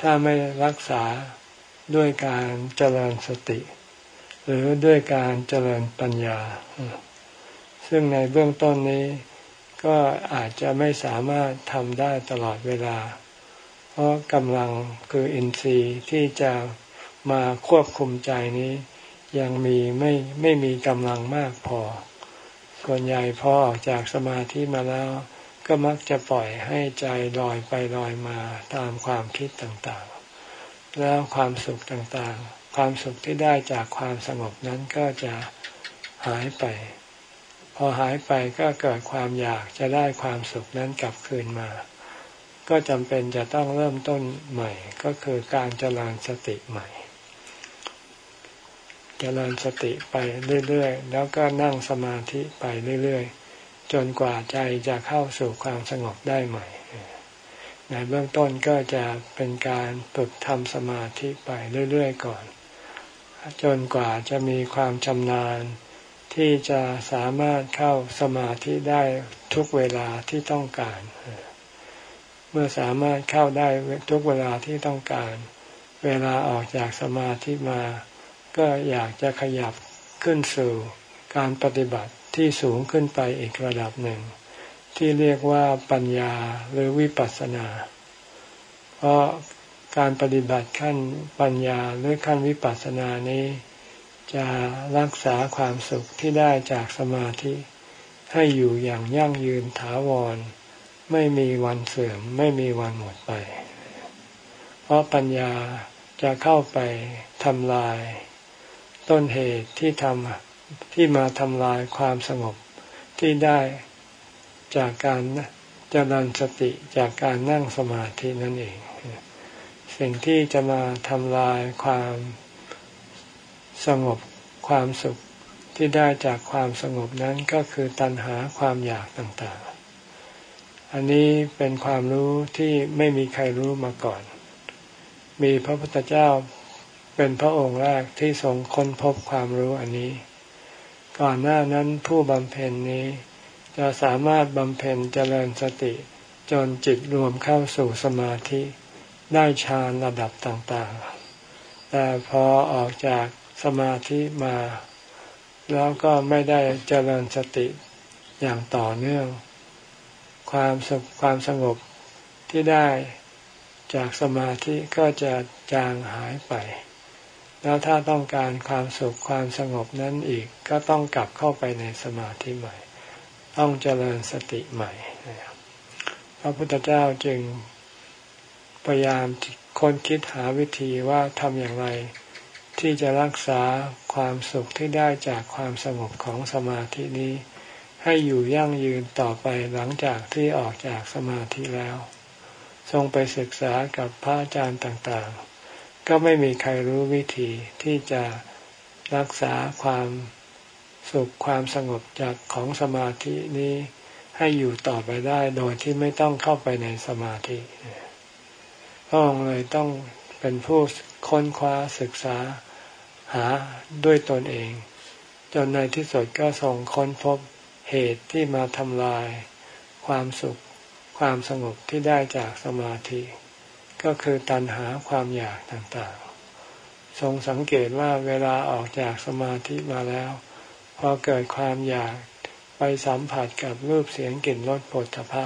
ถ้าไม่รักษาด้วยการเจริญสติ หรือด้วยการเจริญปัญญา ซึ่งในเบื้องต้นนี้ก็อาจจะไม่สามารถทำได้ตลอดเวลา เพราะกำลังคืออินทรีย์ที่จะมาควบคุมใจนี้ ยังมีไม่ไม่มีกำลังมากพอ ส่วนใหญ่พอออกจากสมาธิมาแล้ว ก็มักจะปล่อยให้ใจลอยไปลอยมาตามความคิดต่างๆ แล้วความสุขต่างๆ ความสุขที่ได้จากความสงบนั้นก็จะหายไป พอหายไปก็เกิดความอยากจะได้ความสุขนั้นกลับคืนมา ก็จำเป็นจะต้องเริ่มต้นใหม่ก็คือการเจริญสติใหม่ เจริญสติไปเรื่อยๆ แล้วก็นั่งสมาธิไปเรื่อยๆ จนกว่าใจจะเข้าสู่ความสงบได้ใหม่ ในเบื้องต้นก็จะเป็นการฝึกทำสมาธิไปเรื่อยๆ ก่อน จนกว่าจะมีความชำนาญ ที่จะสามารถเข้าสมาธิได้ทุกเวลาที่ต้องการ เมื่อสามารถเข้าได้ทุกเวลาที่ต้องการ เวลาออกจากสมาธิมา ก็อยากจะขยับขึ้นสู่การปฏิบัติที่สูงขึ้นไปอีกระดับหนึ่ง ที่เรียกว่าปัญญาหรือวิปัสสนา เพราะการปฏิบัติขั้นปัญญาหรือขั้นวิปัสสนานี้ จะรักษาความสุขที่ได้จากสมาธิ ให้อยู่อย่างยั่งยืนถาวร ไม่มีวันเสื่อมไม่มีวันหมดไป เพราะปัญญาจะเข้าไปทำลาย ต้นเหตุที่ทำที่มาทำลายความสงบที่ได้จากการเจริญสติจากการนั่งสมาธินั่นเอง สิ่งที่จะมาทำลายความสงบความสุขที่ได้จากความสงบนั้นก็คือตัณหาความอยากต่างๆ อันนี้เป็นความรู้ที่ไม่มีใครรู้มาก่อน มีพระพุทธเจ้า เป็นพระองค์แรกที่ทรงค้นพบความรู้อันนี้ ก่อนหน้านั้นผู้บำเพ็ญนี้ จะสามารถบำเพ็ญเจริญสติ จนจิตรวมเข้าสู่สมาธิได้ฌานระดับต่างๆ แต่พอออกจากสมาธิมา แล้วก็ไม่ได้เจริญสติอย่างต่อเนื่อง ความสุขความสงบที่ได้จากสมาธิก็จะจางหายไป แล้วถ้าต้องการความสุขความสงบนั้นอีกก็ต้องกลับเข้าไปในสมาธิใหม่ ต้องเจริญสติใหม่พระพุทธเจ้าจึงพยายามค้นคิดหาวิธีว่าทำอย่างไร ที่จะรักษาความสุขที่ได้จากความสงบของสมาธินี้ ให้อยู่ยั่งยืนต่อไปหลังจากที่ออกจากสมาธิแล้ว ทรงไปศึกษากับพระอาจารย์ต่างๆ ก็ไม่มีใครรู้วิธีที่จะรักษาความสุขความสงบจากของสมาธินี้ให้อยู่ต่อไปได้โดยที่ไม่ต้องเข้าไปในสมาธิพระองค์เลยต้องเป็นผู้ค้นคว้าศึกษาหาด้วยตนเอง จนในที่สุดก็ส่งค้นพบเหตุที่มาทำลาย ความสุขความสงบที่ได้จากสมาธิ ก็คือตัณหาความอยากต่างๆ ทรงสังเกตว่าเวลาออกจากสมาธิมาแล้ว พอเกิดความอยากไปสัมผัสกับรูปเสียงกลิ่นรสผลทพะ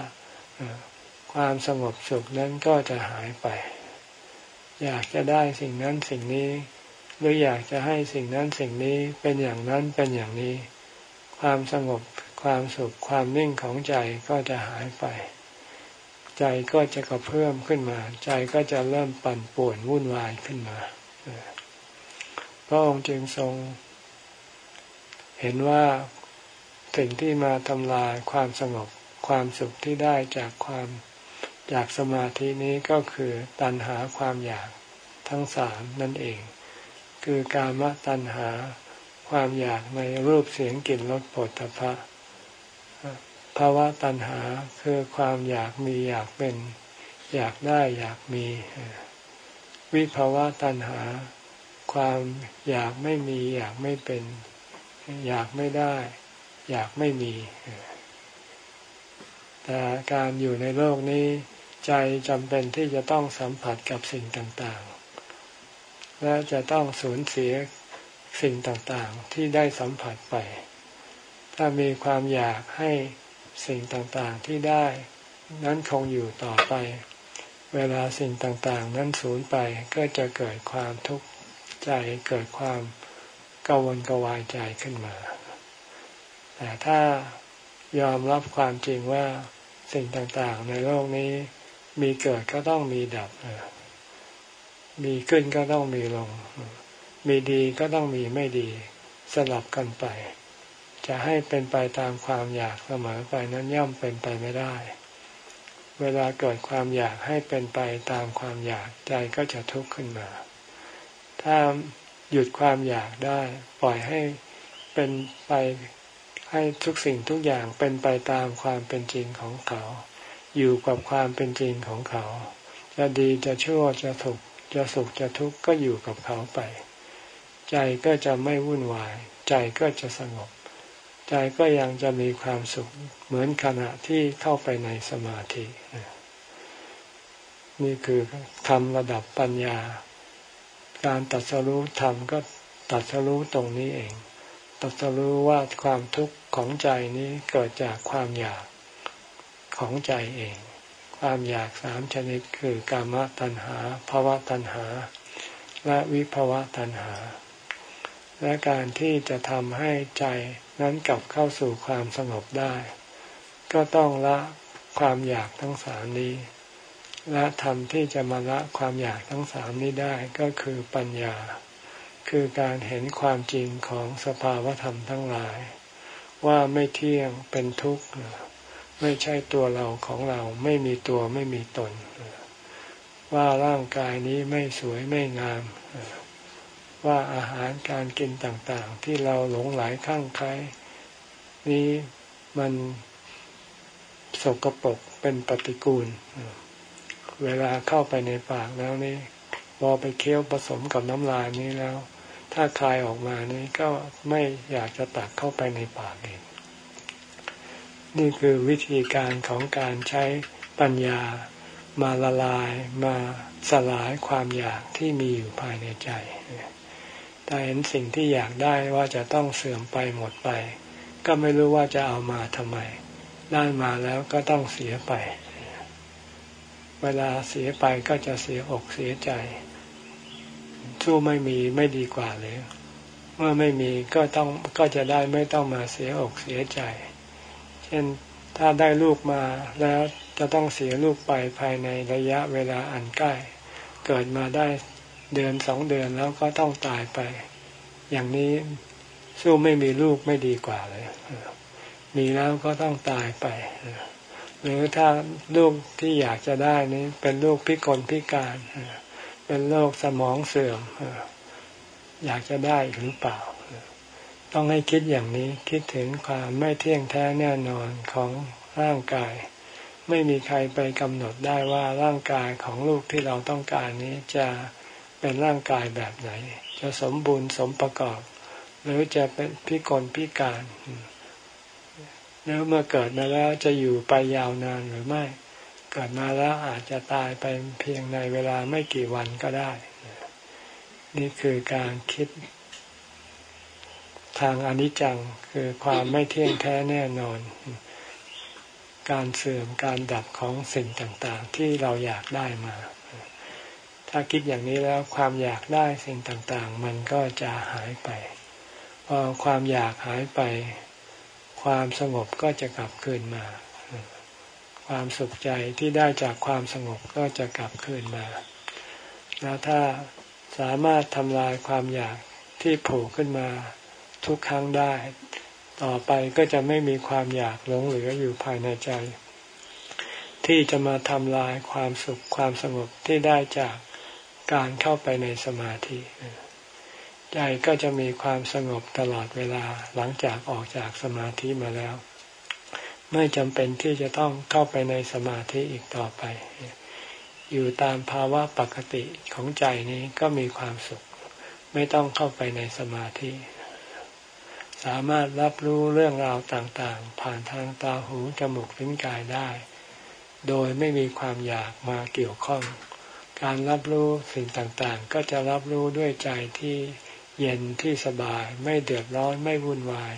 ความสงบสุขนั้นก็จะหายไป อยากจะได้สิ่งนั้นสิ่งนี้ หรืออยากจะให้สิ่งนั้นสิ่งนี้เป็นอย่างนั้นเป็นอย่างนี้ ความสงบความสุขความนิ่งของใจก็จะหายไป ใจก็จะกระเพื่อมขึ้นมา ใจก็จะเริ่มปั่นป่วนวุ่นวายขึ้นมาพระองค์จึงทรง เห็นว่าสิ่งที่มาทำลายความสงบความสุขที่ได้จากความจากสมาธินี้ก็คือตัณหาความอยากทั้งสามนั่นเอง คือกามตัณหาความอยากในรูปเสียงกลิ่นรสผลพระ ภาวะตัณหาคือความอยากมีอยากเป็น อยากได้อยากมี วิภาวะตัณหา ความอยากไม่มี อยากไม่เป็น อยากไม่ได้ อยากไม่มี แต่การอยู่ในโลกนี้ ใจจำเป็นที่จะต้องสัมผัสกับสิ่งต่างๆ และจะต้องสูญเสียสิ่งต่างๆ ที่ได้สัมผัสไป ถ้ามีความอยากให้ สิ่งต่างๆที่ได้ นั้นคงอยู่ต่อไป เวลาสิ่งต่างๆ นั้นสูญไปก็จะเกิดความทุกข์ใจเกิดความกังวลกวายใจขึ้นมา แต่ถ้ายอมรับความจริงว่าสิ่งต่างๆ ในโลกนี้มีเกิดก็ต้องมีดับ มีขึ้นก็ต้องมีลง มีดีก็ต้องมีไม่ดี สลับกันไป จะให้เป็นไปตามความอยากเสมอไปนั้นย่อมเป็นไปไม่ได้ เวลาเกิดความอยากให้เป็นไปตามความอยากใจก็จะทุกข์ขึ้นมา ถ้าหยุดความอยากได้ ปล่อยให้เป็นไปให้ทุกสิ่งทุกอย่างเป็นไปตามความเป็นจริงของเขา อยู่กับความเป็นจริงของเขา จะดีจะชั่วจะถูกจะสุขจะทุกข์ก็อยู่กับเขาไป ใจก็จะไม่วุ่นวาย ใจก็จะสงบ ใจก็ยังจะมีความสุขเหมือนขณะที่เข้าไปในสมาธินี่คือทำระดับปัญญา การตัดสรู้ธรรมก็ตัดสรู้ตรงนี้เอง ตัดสรู้ว่าความทุกข์ของใจนี้เกิดจากความอยากของใจเอง ความอยากสามชนิดคือกามตัณหาภาวะตัณหา และวิภาวะตัณหา และการที่จะทำให้ใจนั้นกลับเข้าสู่ความสงบได้ ก็ต้องละความอยากทั้งสามนี้และทำที่จะมาละความอยากทั้งสามนี้ได้ก็คือปัญญา คือการเห็นความจริงของสภาวธรรมทั้งหลาย ว่าไม่เที่ยงเป็นทุกข์ไม่ใช่ตัวเราของเราไม่มีตัวไม่มีตน ว่าร่างกายนี้ไม่สวยไม่งาม ว่าอาหารการกินต่างๆ ที่เราหลงไหลข้างใครนี้มันสกปรกเป็นปฏิกูล เวลาเข้าไปในปากแล้วนี่พอไปเคี้ยวผสมกับน้ำลายนี้แล้ว ถ้าคายออกมานี้ก็ไม่อยากจะตักเข้าไปในปากเองนี่คือวิธีการของการใช้ปัญญามาละลายมาสลายความอยากที่มีอยู่ภายในใจ ถ้าเห็นสิ่งที่อยากได้ว่าจะต้องเสื่อมไปหมดไป ก็ไม่รู้ว่าจะเอามาทำไม ได้มาแล้วก็ต้องเสียไป เวลาเสียไปก็จะเสียอกเสียใจทสู้ไม่มีไม่ดีกว่าเลยเมื่อไม่มีก็ต้องก็จะได้ไม่ต้องมาเสียอกเสียใจ เช่นถ้าได้ลูกมาแล้วจะต้องเสียลูกไปภายในระยะเวลาอันใกล้ เกิดมาได้ เดือนสองเดือนแล้วก็ต้องตายไป อย่างนี้สู้ไม่มีลูกไม่ดีกว่าเลย มีแล้วก็ต้องตายไป หรือถ้าลูกที่อยากจะได้นี้เป็นลูกพิกลพิการ เป็นโรคสมองเสื่อม อยากจะได้หรือเปล่า ต้องให้คิดอย่างนี้คิดถึงความไม่เที่ยงแท้แน่นอนของร่างกาย ไม่มีใครไปกำหนดได้ว่าร่างกายของลูกที่เราต้องการนี้จะ เป็นร่างกายแบบไหน จะสมบูรณ์สมประกอบ หรือจะเป็นพิกลพิการแล้วเมื่อเกิดมาแล้วจะอยู่ไปยาวนานหรือไม่ เกิดมาแล้วอาจจะตายไปเพียงในเวลาไม่กี่วันก็ได้ นี่คือการคิด ทางอนิจจังคือความไม่เที่ยงแท้แน่นอน การเสื่อมการดับของสิ่งต่าง ๆ ที่เราอยากได้มา ถ้าคิดอย่างนี้แล้วความอยากได้สิ่งต่างๆ มันก็จะหายไป พอความอยากหายไป ความสงบก็จะกลับคืนมา ความสุขใจที่ได้จากความสงบก็จะกลับคืนมา แล้วถ้าสามารถทำลายความอยากที่ผล่ขึ้นมาทุกครั้งได้ ต่อไปก็จะไม่มีความอยากหลงเหลืออยู่ภายในใจ ที่จะมาทำลายความสุขความสงบที่ได้จาก การเข้าไปในสมาธิ ใจก็จะมีความสงบตลอดเวลาหลังจากออกจากสมาธิมาแล้ว ไม่จำเป็นที่จะต้องเข้าไปในสมาธิอีกต่อไป อยู่ตามภาวะปกติของใจนี้ก็มีความสุข ไม่ต้องเข้าไปในสมาธิ สามารถรับรู้เรื่องราวต่างๆ ผ่านทางตาหูจมูกลิ้นกายได้ โดยไม่มีความอยากมาเกี่ยวข้อง การรับรู้สิ่งต่างๆ ก็จะรับรู้ด้วยใจที่เย็นที่สบาย ไม่เดือดร้อนไม่วุ่นวาย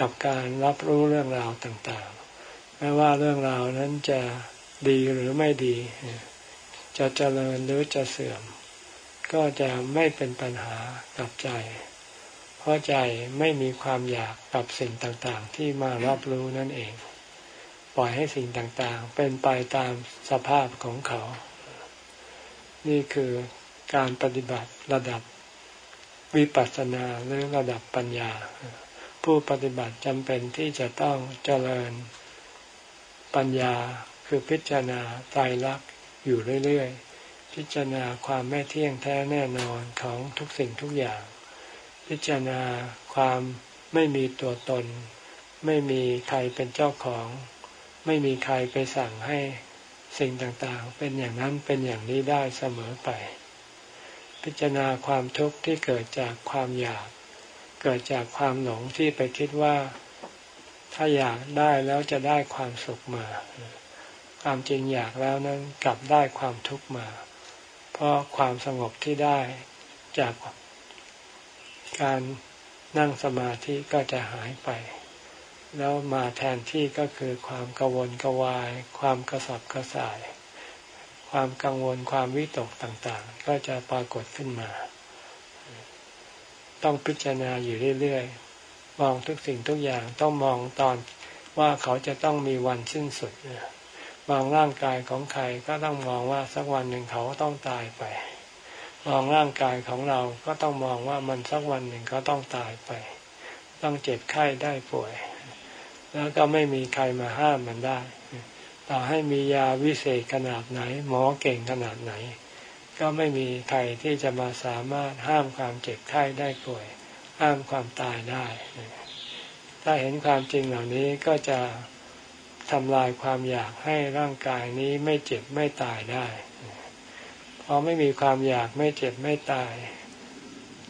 กับการรับรู้เรื่องราวต่างๆ ไม่ว่าเรื่องราวนั้นจะดีหรือไม่ดี จะเจริญหรือจะเสื่อม ก็จะไม่เป็นปัญหากับใจ เพราะใจไม่มีความอยากกับสิ่งต่างๆ ที่มารับรู้นั่นเอง ปล่อยให้สิ่งต่างๆ เป็นไปตามสภาพของเขา นี่คือการปฏิบัติระดับวิปัสสนาหรือระดับปัญญา ผู้ปฏิบัติจำเป็นที่จะต้องเจริญปัญญาคือพิจารณาตายรักอยู่เรื่อย ๆ พิจารณาความไม่เที่ยงแท้แน่นอนของทุกสิ่งทุกอย่าง พิจารณาความไม่มีตัวตน ไม่มีใครเป็นเจ้าของ ไม่มีใครไปสั่งให้ สิ่งต่างๆ เป็นอย่างนั้นเป็นอย่างนี้ได้เสมอไป พิจารณาความทุกข์ที่เกิดจากความอยาก เกิดจากความหลงที่ไปคิดว่า ถ้าอยากได้แล้วจะได้ความสุขมา ความจริงอยากแล้วนั้นกลับได้ความทุกข์มา เพราะความสงบที่ได้จากการนั่งสมาธิก็จะหายไป แล้วมาแทนที่ก็คือความกังวลกวาย ความกระสับกระส่าย ความกังวลความวิตกต่างๆ ก็จะปรากฏขึ้นมา ต้องพิจารณาอยู่เรื่อยๆ มองทุกสิ่งทุกอย่างต้องมองตอนว่าเขาจะต้องมีวันสิ้นสุดมองร่างกายของใครก็ต้องมองว่าสักวันหนึ่งเขาต้องตายไป มองร่างกายของเราก็ต้องมองว่ามันสักวันหนึ่งก็ต้องตายไป ต้องเจ็บไข้ได้ป่วย แล้วก็ไม่มีใครมาห้ามมันได้ ต่อให้มียาวิเศษขนาดไหน หมอเก่งขนาดไหน ก็ไม่มีใครที่จะมาสามารถห้ามความเจ็บไข้ได้ป่วย ห้ามความตายได้ ถ้าเห็นความจริงเหล่านี้ก็จะทำลายความอยากให้ร่างกายนี้ไม่เจ็บไม่ตายได้พอไม่มีความอยากไม่เจ็บไม่ตาย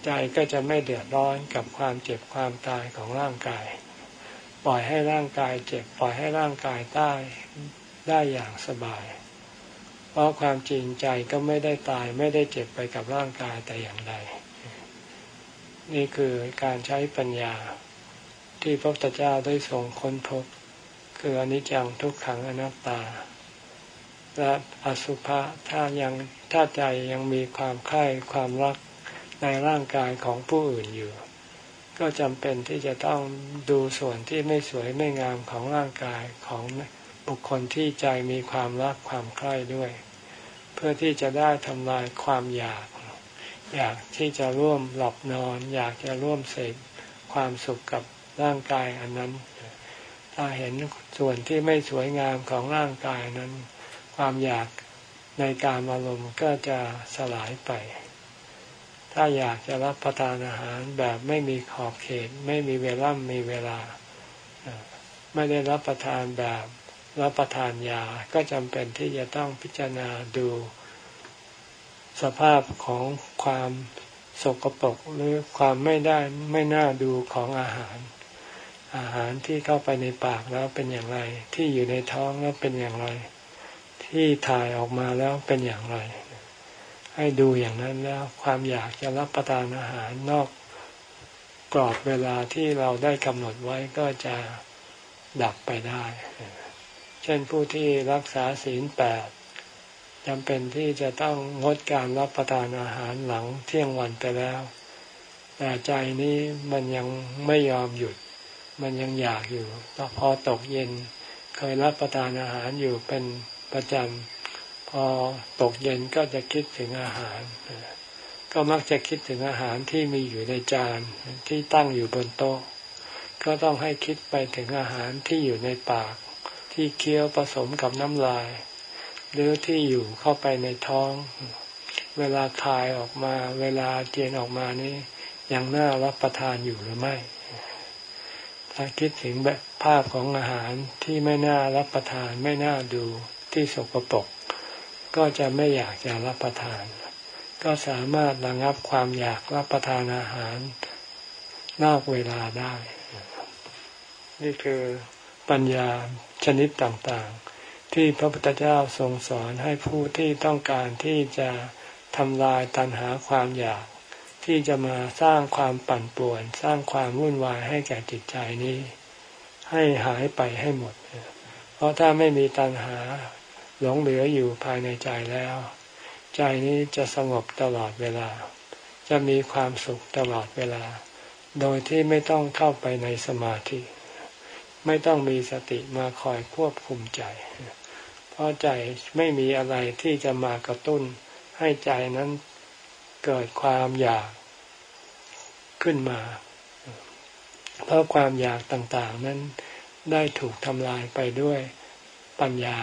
ใจก็จะไม่เดือดร้อนกับความเจ็บความตายของร่างกาย ปล่อยให้ร่างกายเจ็บปล่อยให้ร่างกายตายได้อย่างสบาย เพราะความจริงใจก็ไม่ได้ตายไม่ได้เจ็บไปกับร่างกายแต่อย่างใด นี่คือการใช้ปัญญาที่พระพุทธเจ้าได้ทรงค้นพบ คืออนิจจังทุกขังอนัตตา และอสุภะถ้ายังถ้าใจยังมีความใคร่ความรักในร่างกายของผู้อื่นอยู่ ก็จำเป็นที่จะต้องดูส่วนที่ไม่สวยไม่งามของร่างกายของบุคคลที่ใจมีความรักความใคร่ด้วย เพื่อที่จะได้ทำลายความอยาก อยากที่จะร่วมหลับนอน อยากจะร่วมเสพความสุขกับร่างกายอันนั้น ถ้าเห็นส่วนที่ไม่สวยงามของร่างกายนั้น ความอยากในการอารมณ์ก็จะสลายไป ถ้าอยากจะรับประทานอาหารแบบไม่มีขอบเขต ไม่มีเวลามีเวลา ไม่ได้รับประทานแบบรับประทานยา ก็จำเป็นที่จะต้องพิจารณาดูสภาพของความสกปรกหรือความไม่ได้ไม่น่าดูของอาหาร อาหารที่เข้าไปในปากแล้วเป็นอย่างไร ที่อยู่ในท้องแล้วเป็นอย่างไร ที่ถ่ายออกมาแล้วเป็นอย่างไร ให้ดูอย่างนั้นแล้วความอยากจะรับประทานอาหารนอกกรอบเวลาที่เราได้กำหนดไว้ก็จะดับไปได้ เช่นผู้ที่รักษาศีลแปดจำเป็นที่จะต้องงดการรับประทานอาหารหลังเที่ยงวันไปแล้ว แต่ใจนี้มันยังไม่ยอมหยุด มันยังอยากอยู่พอตกเย็นเคยรับประทานอาหารอยู่เป็นประจำ พอตกเย็นก็จะคิดถึงอาหาร ก็มักจะคิดถึงอาหารที่มีอยู่ในจานที่ตั้งอยู่บนโต๊ะ ก็ต้องให้คิดไปถึงอาหารที่อยู่ในปาก ที่เคี้ยวผสมกับน้ำลาย หรือที่อยู่เข้าไปในท้อง เวลาคายออกมา เวลาเจียนออกมานี่ยังน่ารับประทานอยู่หรือไม่ ถ้าคิดถึงแบบภาพของอาหารที่ไม่น่ารับประทานไม่น่าดูที่สกปรก ก็จะไม่อยากจะรับประทาน ก็สามารถระงับความอยากรับประทานอาหารนอกเวลาได้ นี่คือปัญญาชนิดต่างๆ ที่พระพุทธเจ้าทรงสอนให้ผู้ที่ต้องการที่จะทำลายตัณหาความอยาก ที่จะมาสร้างความปั่นป่วน สร้างความวุ่นวายให้แก่จิตใจนี้ ให้หายไปให้หมด เพราะถ้าไม่มีตัณหา หลงเหลืออยู่ภายในใจแล้ว ใจนี้จะสงบตลอดเวลา จะมีความสุขตลอดเวลา โดยที่ไม่ต้องเข้าไปในสมาธิ ไม่ต้องมีสติมาคอยควบคุมใจ เพราะใจไม่มีอะไรที่จะมากระตุ้นให้ใจนั้นเกิดความอยากขึ้นมา เพราะความอยากต่างๆ นั้นได้ถูกทำลายไปด้วยปัญญา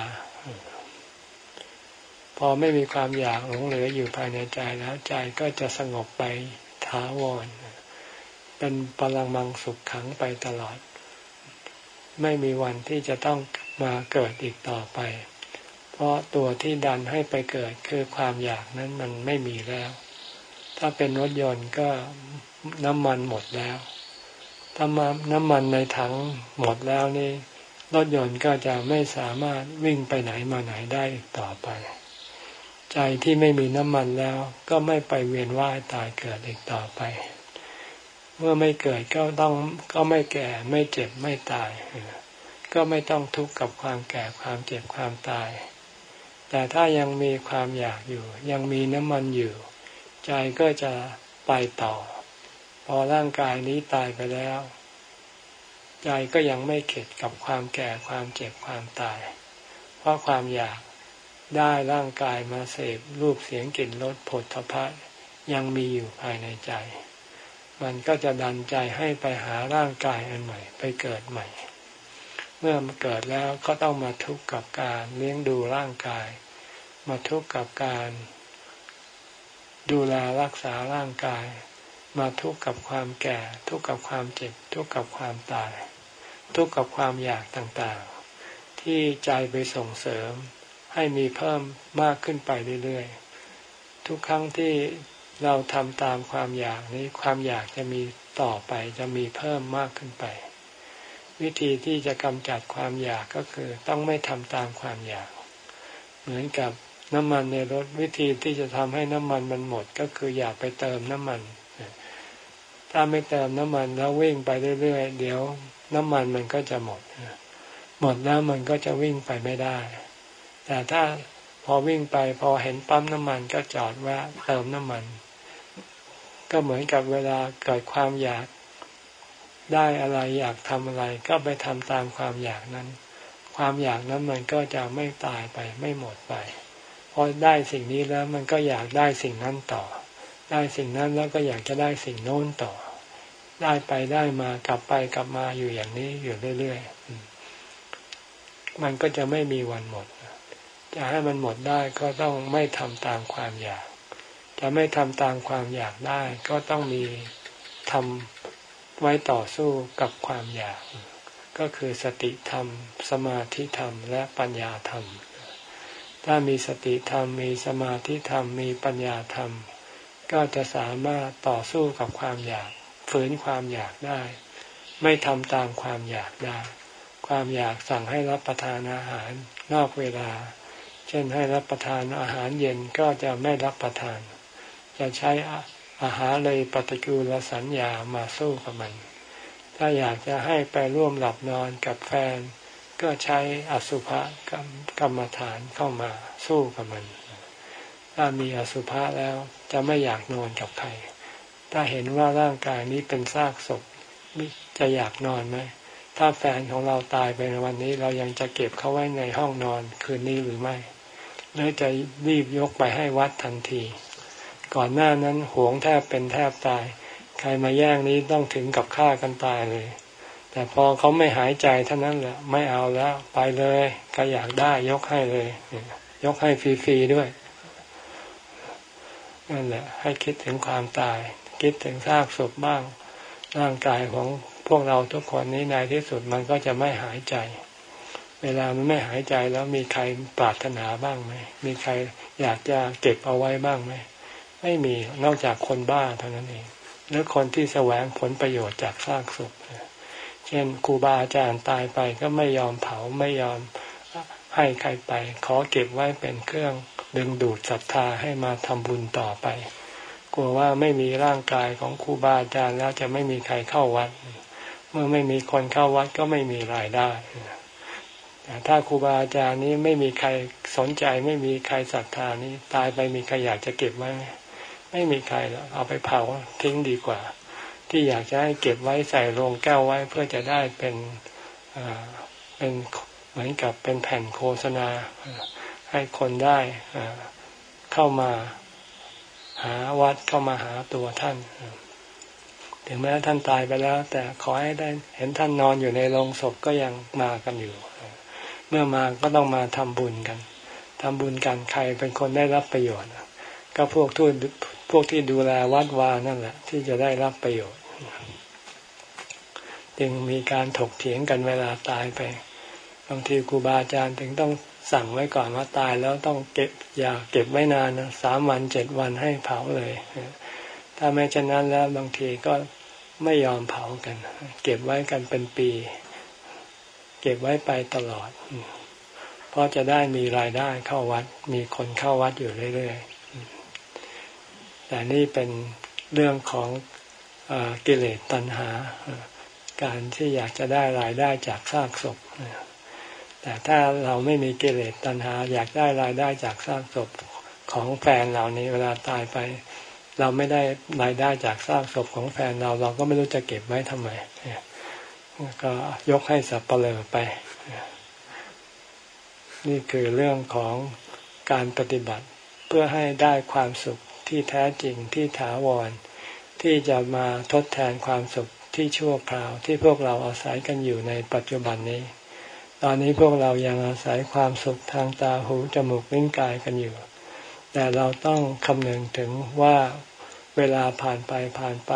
พอไม่มีความอยากหลงเหลืออยู่ภายในใจแล้วใจก็จะสงบไปถาวร เป็นพลังมังสุขขังไปตลอด ไม่มีวันที่จะต้องมาเกิดอีกต่อไป เพราะตัวที่ดันให้ไปเกิดคือความอยากนั้นมันไม่มีแล้ว ถ้าเป็นรถยนต์ก็น้ำมันหมดแล้วถ้ามาน้ำมันในถังหมดแล้วนี่รถยนต์ก็จะไม่สามารถวิ่งไปไหนมาไหนได้ต่อไป ใจที่ไม่มีน้ำมันแล้ว ก็ไม่ไปเวียนว่ายตายเกิดอีกต่อไป เมื่อไม่เกิดก็ต้องก็ไม่แก่ไม่เจ็บไม่ตาย ก็ไม่ต้องทุกข์กับความแก่ความเจ็บความตาย แต่ถ้ายังมีความอยากอยู่ ยังมีน้ำมันอยู่ ใจก็จะไปต่อ พอร่างกายนี้ตายไปแล้ว ใจก็ยังไม่เข็ดกับความแก่ความเจ็บความตาย เพราะความอยาก ได้ร่างกายมาเสพรูปเสียงกลิ่นรสผลทพะยังมีอยู่ภายในใจ มันก็จะดันใจให้ไปหาร่างกายอันใหม่ ไปเกิดใหม่ เมื่อมาเกิดแล้วก็ต้องมาทุกข์กับการเลี้ยงดูร่างกาย มาทุกข์กับการ ดูแลรักษาร่างกาย มาทุกข์กับความแก่ ทุกข์กับความเจ็บ ทุกข์กับความตาย ทุกข์กับความอยากต่างๆ ที่ใจไปส่งเสริม ให้มีเพิ่มมากขึ้นไปเรื่อยๆ ทุกครั้งที่เราทำตามความอยากนี้ความอยากจะมีต่อไปจะมีเพิ่มมากขึ้นไป วิธีที่จะกำจัดความอยากก็คือต้องไม่ทำตามความอยาก เหมือนกับน้ำมันในรถวิธีที่จะทำให้น้ำมันมันหมดก็คืออย่าไปเติมน้ำมันถ้าไม่เติมน้ำมันแล้ววิ่งไปเรื่อยๆ เดี๋ยวน้ำมันมันก็จะหมด หมดแล้วมันก็จะวิ่งไปไม่ได้ แต่ถ้าพอวิ่งไปพอเห็นปั๊มน้ำมันก็จอดแวะเติมน้ำมัน ก็เหมือนกับเวลาเกิดความอยากได้อะไรอยากทำอะไร ก็ไปทำตามความอยากนั้น ความอยากนั้นมันก็จะไม่ตายไปไม่หมดไปพอได้สิ่งนี้แล้วมันก็อยากได้สิ่งนั้นต่อ ได้สิ่งนั้นแล้วก็อยากจะได้สิ่งโน้นต่อ ได้ไปได้มากลับไปกลับมาอยู่อย่างนี้อยู่เรื่อยๆมันก็จะไม่มีวันหมด จะให้มันหมดได้ก็ต้องไม่ทำตามความอยาก จะไม่ทำตามความอยากได้ ก็ต้องมีทำไว้ต่อสู้กับความอยาก ก็คือสติธรรม สมาธิธรรม และปัญญาธรรม ถ้ามีสติธรรม มีสมาธิธรรม มีปัญญาธรรม ก็จะสามารถต่อสู้กับความอยาก ฝืนความอยากได้ ไม่ทำตามความอยากได้ความอยากสั่งให้รับประทานอาหารนอกเวลา เช่นให้รับประทานอาหารเย็นก็จะไม่รับประทาน จะใช้อาหารเลยปฏิกูลสัญญามาสู้กับมัน ถ้าอยากจะให้ไปร่วมหลับนอนกับแฟน ก็ใช้อสุภกรรมฐานเข้ามาสู้กับมัน ถ้ามีอสุภะแล้วจะไม่อยากนอนกับใคร ถ้าเห็นว่าร่างกายนี้เป็นซากศพจะอยากนอนไหม ถ้าแฟนของเราตายไปในวันนี้เรายังจะเก็บเขาไว้ในห้องนอนคืนนี้หรือไม่ หรือจะรีบยกไปให้วัดทันที ก่อนหน้านั้นหวงแทบเป็นแทบตาย ใครมาแย่งนี้ต้องถึงกับฆ่ากันตายเลย แต่พอเขาไม่หายใจเท่านั้นแหละไม่เอาแล้ว ไปเลยก็อยากได้ยกให้เลย ยกให้ฟรีๆด้วยนั่นแหละ ให้คิดถึงความตาย คิดถึงซากศพบ้าง ร่างกายของพวกเราทุกคนนี้ในที่สุดมันก็จะไม่หายใจ เวลามันไม่หายใจแล้วมีใครปรารถนาบ้างไหมมีใครอยากจะเก็บเอาไว้บ้างไหมไม่มีนอกจากคนบ้าเท่านั้นเองหรือคนที่แสวงผลประโยชน์จากซากศพเช่นครูบาอาจารย์ตายไปก็ไม่ยอมเผาไม่ยอมให้ใครไป ขอเก็บไว้เป็นเครื่องดึงดูดศรัทธาให้มาทำบุญต่อไป กลัวว่าไม่มีร่างกายของครูบาอาจารย์แล้วจะไม่มีใครเข้าวัด เมื่อไม่มีคนเข้าวัดก็ไม่มีรายได้ ถ้าครูบาอาจารย์นี้ไม่มีใครสนใจ ไม่มีใครศรัทธานี้ ตายไปมีใครอยากจะเก็บไว้ไหมไม่มีใครหรอกเอาไปเผาทิ้งดีกว่า ที่อยากจะให้เก็บไว้ใส่โรงแก้วไว้เพื่อจะได้เป็นเป็นเหมือนกับเป็นแผ่นโฆษณา ให้คนได้เข้ามาหาวัดเข้ามาหาตัวท่านถึงแม้ท่านตายไปแล้ว แต่ขอให้ได้เห็นท่านนอนอยู่ในโรงศพก็ยังมากันอยู่ เมื่อมาก็ต้องมาทำบุญกัน ทำบุญกันใครเป็นคนได้รับประโยชน์ ก็พวกทุนพวกที่ดูแลวัดวานั่นแหละ ที่จะได้รับประโยชน์ จึงมีการถกเถียงกันเวลาตายไป บางทีครูบาอาจารย์ถึงต้องสั่งไว้ก่อนว่าตายแล้วต้องเก็บอย่าเก็บไว้นานนะสามวันเจ็ดวันให้เผาเลย ถ้าไม่เช่นนั้นแล้วบางทีก็ไม่ยอมเผากัน เก็บไว้กันเป็นปี ก็บไว้ไปตลอด เพราะจะได้มีรายได้เข้าวัด มีคนเข้าวัดอยู่เรื่อยๆ แต่นี่เป็นเรื่องของอกิเลสตัณหา การที่อยากจะได้รายได้จากซากศพ แต่ถ้าเราไม่มีกิเลสตัณหา อยากได้รายได้จากซากศพของแฟนเรานี้เวลาตายไป เราไม่ได้รายได้จากซากศพของแฟนเรา เราก็ไม่รู้จะเก็บไว้ทำไม ก็ยกให้สับเปลอไป นี่คือเรื่องของการปฏิบัติเพื่อให้ได้ความสุขที่แท้จริงที่ถาวร ที่จะมาทดแทนความสุขที่ชั่วคราวที่พวกเราอาศัยกันอยู่ในปัจจุบันนี้ ตอนนี้พวกเรายังอาศัยความสุขทางตาหูจมูกลิ้นกายกันอยู่ แต่เราต้องคำนึงถึงว่าเวลาผ่านไปผ่านไป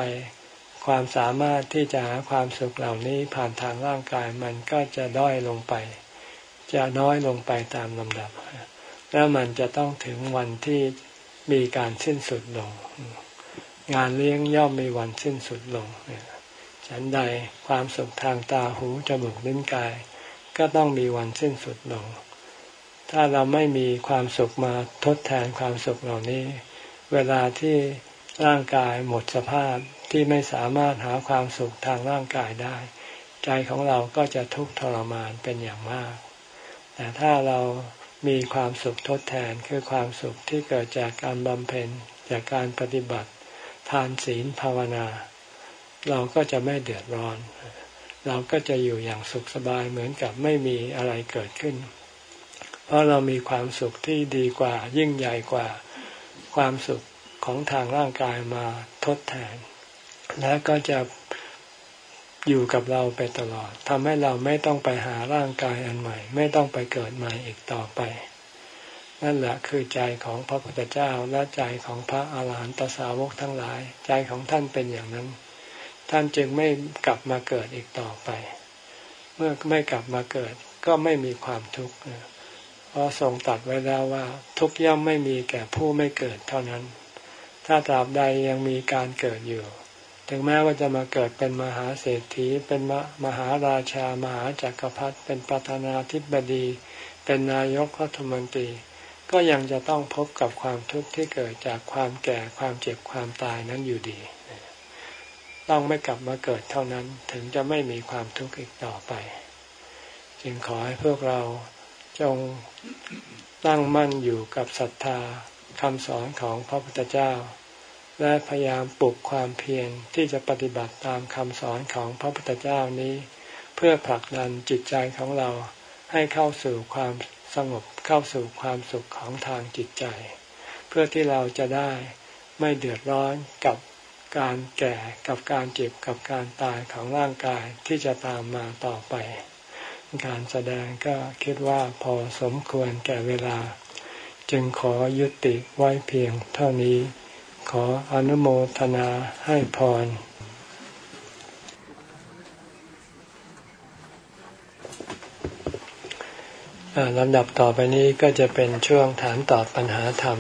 ความสามารถที่จะหาความสุขเหล่านี้ผ่านทางร่างกายมันก็จะด้อยลงไป จะน้อยลงไปตามลำดับ แล้วมันจะต้องถึงวันที่มีการสิ้นสุดลง งานเลี้ยงย่อมมีวันสิ้นสุดลงฉันใดความสุขทางตาหูจมูกลิ้นกาย ก็ต้องมีวันสิ้นสุดลง ถ้าเราไม่มีความสุขมาทดแทนความสุขเหล่านี้ เวลาที่ร่างกายหมดสภาพ ที่ไม่สามารถหาความสุขทางร่างกายได้ ใจของเราก็จะทุกข์ทรมานเป็นอย่างมาก แต่ถ้าเรามีความสุขทดแทนคือความสุขที่เกิดจากการบำเพ็ญจากการปฏิบัติ ทานศีลภาวนา เราก็จะไม่เดือดร้อน เราก็จะอยู่อย่างสุขสบายเหมือนกับไม่มีอะไรเกิดขึ้น เพราะเรามีความสุขที่ดีกว่ายิ่งใหญ่กว่าความสุขของทางร่างกายมาทดแทน และก็จะอยู่กับเราไปตลอดทำให้เราไม่ต้องไปหาร่างกายอันใหม่ ไม่ต้องไปเกิดใหม่อีกต่อไป นั่นแหละคือใจของพระพุทธเจ้าและใจของพระอาหารหันตสาวกทั้งหลาย ใจของท่านเป็นอย่างนั้น ท่านจึงไม่กลับมาเกิดอีกต่อไป เมื่อไม่กลับมาเกิดก็ไม่มีความทุกข์เพราะทรงตัดไว้แล้วว่า ทุกย่อมไม่มีแก่ผู้ไม่เกิดเท่านั้น ถ้าตราบใดยังมีการเกิดอยู่ ถึงแม้ว่าจะมาเกิดเป็นมหาเศรษฐี เป็นมหาราชามหาจักรพรรดิเป็นประธานาธิบดี เป็นนายกรัฐมนตรี ก็ยังจะต้องพบกับความทุกข์ที่เกิดจากความแก่ความเจ็บความตายนั้นอยู่ดี ต้องไม่กลับมาเกิดเท่านั้นถึงจะไม่มีความทุกข์อีกต่อไป จึงขอให้พวกเราจงตั้งมั่นอยู่กับศรัทธาคำสอนของพระพุทธเจ้า และพยายามปลุกความเพียรที่จะปฏิบัติตามคำสอนของพระพุทธเจ้านี้ เพื่อผลักดันจิตใจของเราให้เข้าสู่ความสงบเข้าสู่ความสุขของทางจิตใจ เพื่อที่เราจะได้ไม่เดือดร้อนกับการแก่กับการเจ็บกับการตายของร่างกายที่จะตามมาต่อไป การแสดงก็คิดว่าพอสมควรแก่เวลา จึงขอยุติไว้เพียงเท่านี้ ขออนุโมทนาให้พรลำดับต่อไปนี้ก็จะเป็นช่วงถามตอบปัญหาธรรม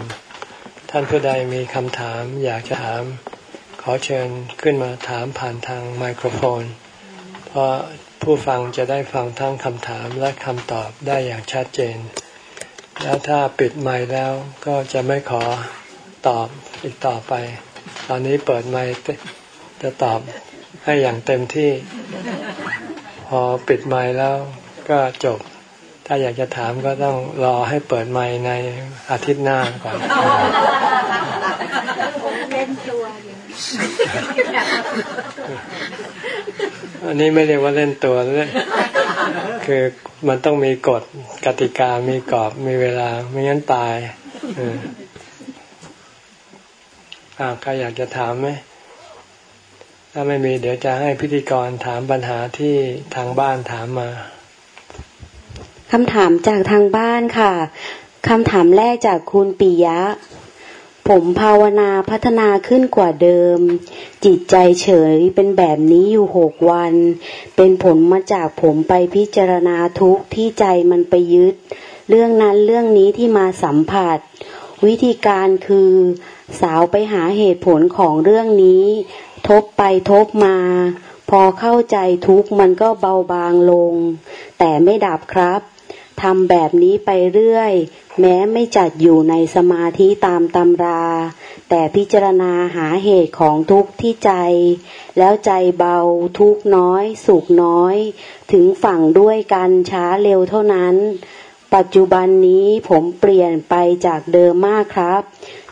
ท่านผู้ใดมีคำถามอยากจะถาม ขอเชิญขึ้นมาถามผ่านทางไมโครโฟน เพราะผู้ฟังจะได้ฟังทั้งคำถามและคำตอบได้อย่างชัดเจน แล้วถ้าปิดไมค์แล้วก็จะไม่ขอตอบ อีกต่อไป ตอนนี้เปิดไมค์จะตอบให้อย่างเต็มที่ พอปิดไมค์แล้วก็จบ ถ้าอยากจะถามก็ต้องรอให้เปิดไมค์ในอาทิตย์หน้าก่อนอันนี้ไม่เรียกว่าเล่นตัวเลยคือมันต้องมีกฎกติกามีกรอบมีเวลาไม่งั้นตาย อ้าวใครอยากจะถามไหมถ้าไม่มีเดี๋ยวจะให้พิธีกรถามปัญหาที่ทางบ้านถามมาคำถามจากทางบ้านค่ะคำถามแรกจากคุณปิยะ ผมภาวนาพัฒนาขึ้นกว่าเดิม จิตใจเฉยเป็นแบบนี้อยู่หกวัน เป็นผลมาจากผมไปพิจารณาทุกที่ใจมันไปยึด เรื่องนั้นเรื่องนี้ที่มาสัมผัส วิธีการคือ สาวไปหาเหตุผลของเรื่องนี้ ทบไปทบมา พอเข้าใจทุกมันก็เบาบางลง แต่ไม่ดับครับทำแบบนี้ไปเรื่อย แม้ไม่จัดอยู่ในสมาธิตามตำรา แต่พิจารณาหาเหตุของทุกข์ที่ใจ แล้วใจเบาทุกน้อย สุขน้อย ถึงฝั่งด้วยกันช้าเร็วเท่านั้น ปัจจุบันนี้ผมเปลี่ยนไปจากเดิมมากครับ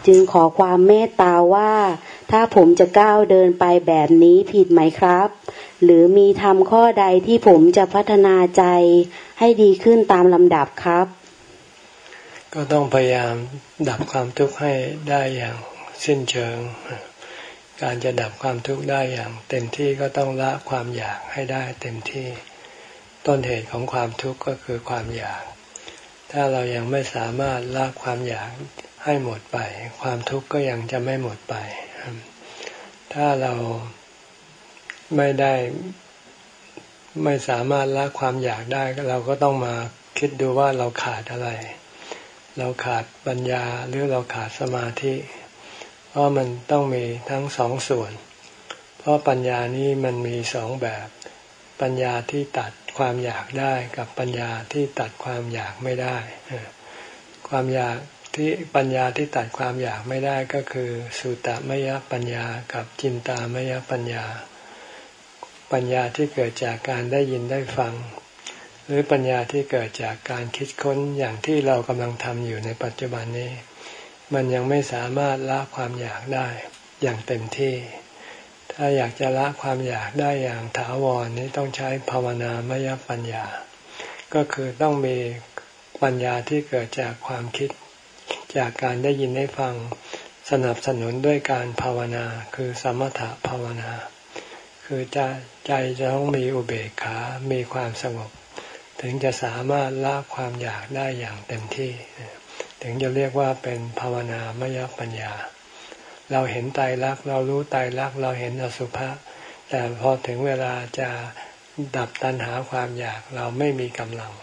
จึงขอความเมตตาว่า ถ้าผมจะก้าวเดินไปแบบนี้ผิดไหมครับ หรือมีทำข้อใดที่ผมจะพัฒนาใจให้ดีขึ้นตามลำดับครับ ก็ต้องพยายามดับความทุกข์ให้ได้อย่างสิ้นเชิง การจะดับความทุกข์ได้อย่าง เต็มที่ก็ต้องละความอยากให้ได้เต็มที่ ต้นเหตุของความทุกข์ก็คือความอยาก ถ้าเรายังไม่สามารถละความอยาก ให้หมดไป ความทุกข์ก็ยังจะไม่หมดไป ถ้าเราไม่ได้ไม่สามารถละความอยากได้เราก็ต้องมาคิดดูว่าเราขาดอะไร เราขาดปัญญาหรือเราขาดสมาธิ เพราะมันต้องมีทั้งสองส่วน เพราะปัญญานี้มันมีสองแบบ ปัญญาที่ตัดความอยากได้กับปัญญาที่ตัดความอยากไม่ได้ ความอยาก ที่ปัญญาที่ตัดความอยากไม่ได้ก็คือสุตมยปัญญากับจินตามยปัญญา ปัญญาที่เกิดจากการได้ยินได้ฟัง หรือปัญญาที่เกิดจากการคิดค้นอย่างที่เรากำลังทำอยู่ในปัจจุบันนี้ มันยังไม่สามารถละความอยากได้อย่างเต็มที่ ถ้าอยากจะละความอยากได้อย่างถาวรนี้ต้องใช้ภาวนามยปัญญา ก็คือต้องมีปัญญาที่เกิดจากความคิด จากการได้ยินได้ฟังสนับสนุนด้วยการภาวนาคือสมถะภาวนา คือใจใจจะต้องมีอุเบกขา มีความสงบ ถึงจะสามารถละความอยากได้อย่างเต็มที่ ถึงจะเรียกว่าเป็นภาวนามยปัญญา เราเห็นไตรลักษณ์เรารู้ไตรลักษณ์เราเห็นอสุภะแต่พอถึงเวลาจะดับตัณหาความอยากเราไม่มีกำลัง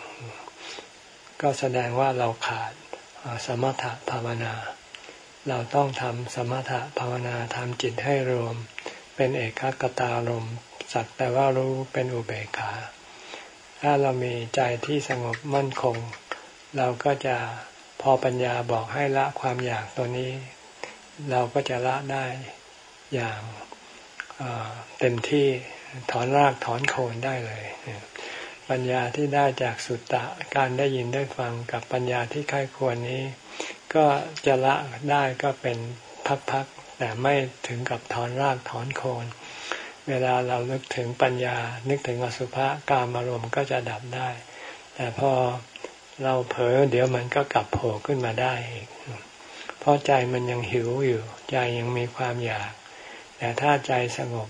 ก็แสดงว่าเราขาด สมถะภาวนา เราต้องทำสมถะภาวนาทำจิตให้รวม เป็นเอกคตารมสักแต่ว่ารู้เป็นอุเบกขา ถ้าเรามีใจที่สงบมั่นคง เราก็จะพอปัญญาบอกให้ละความอยากตัวนี้ เราก็จะละได้อย่างเต็มที่ถอนรากถอนโคนได้เลย ปัญญาที่ได้จากสุตตะการได้ยินได้ฟังกับปัญญาที่ค่ายควรนี้ ก็จะละได้ก็เป็นพักๆแต่ไม่ถึงกับถอนรากถอนโคน เวลาเรานึกถึงปัญญา นึกถึงอสุภะกามอารมณ์ก็จะดับได้ แต่พอเราเผลอเดี๋ยวมันก็กลับโผล่ขึ้นมาได้อีกเพราะใจมันยังหิวอยู่ ใจยังมีความอยาก แต่ถ้าใจสงบ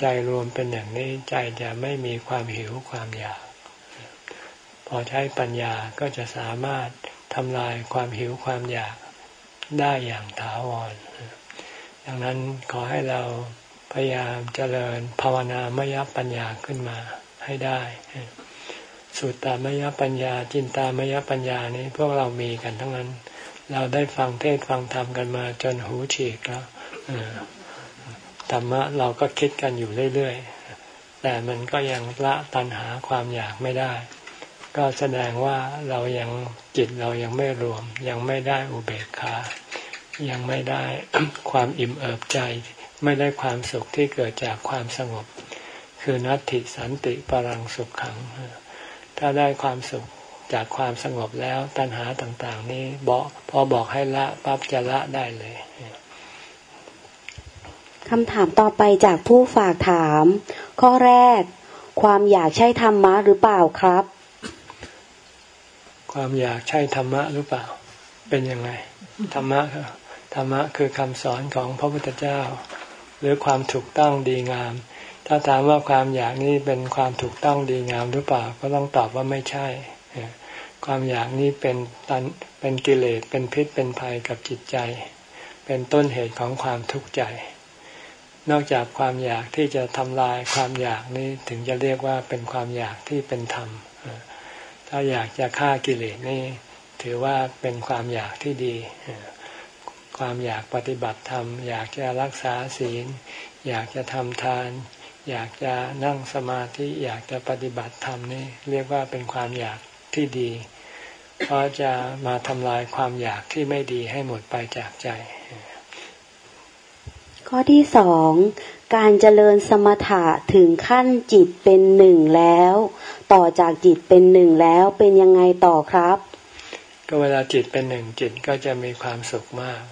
ใจรวมเป็นอย่างนี้ใจจะไม่มีความหิวความอยาก พอใช้ปัญญาก็จะสามารถทำลายความหิวความอยากได้อย่างถาวร ดังนั้นขอให้เราพยายามเจริญภาวนามยปัญญาขึ้นมาให้ได้ สุตตามยปัญญา จินตามยปัญญานี้พวกเรามีกันทั้งนั้น เราได้ฟังเทศฟังธรรมกันมาจนหูฉีกแล้วธรรมะเราก็คิดกันอยู่เรื่อยๆ แต่มันก็ยังละตัณหาความอยากไม่ได้ ก็แสดงว่าเรายังจิตเรายังไม่รวม ยังไม่ได้อุเบกขายังไม่ได้ความอิ่มเอิบใจ ไม่ได้ความสุขที่เกิดจากความสงบ คือนัตติสันติปรังสุขขัง ถ้าได้ความสุขจากความสงบแล้วตัณหาต่างๆ นี้บอกพอบอกให้ละปั๊บจะละได้เลยคำถามต่อไปจากผู้ฝากถาม ข้อแรก ความอยากใช่ธรรมะหรือเปล่าครับ ความอยากใช่ธรรมะหรือเปล่า เป็นยังไง ธรรมะธรรมะคือคำสอนของพระพุทธเจ้า หรือความถูกต้องดีงาม ถ้าถามว่าความอยากนี้เป็นความถูกต้องดีงามหรือเปล่า ก็ต้องตอบว่าไม่ใช่ ความอยากนี้เป็นตันเป็นกิเลสเป็นพิษเป็นภัยกับจิตใจ เป็นต้นเหตุของความทุกข์ใจ นอกจากความอยากที่จะทำลายความอยากนี้ถึงจะเรียกว่าเป็นความอยากที่เป็นธรรม ถ้าอยากจะฆ่ากิเลสนี่ถือว่าเป็นความอยากที่ดี ความอยากปฏิบัติธรรม อยากจะรักษาศีล อยากจะทำทาน อยากจะนั่งสมาธิ อยากจะปฏิบัติธรรมนี่เรียกว่าเป็นความอยากที่ดี เพราะจะมาทำลายความอยากที่ไม่ดีให้หมดไปจากใจ ข้อที่สอง การเจริญสมถะถึงขั้นจิตเป็นหนึ่งแล้ว ต่อจากจิตเป็นหนึ่งแล้วเป็นยังไงต่อครับ ก็เวลาจิตเป็นหนึ่งจิตก็จะมีความสุขมาก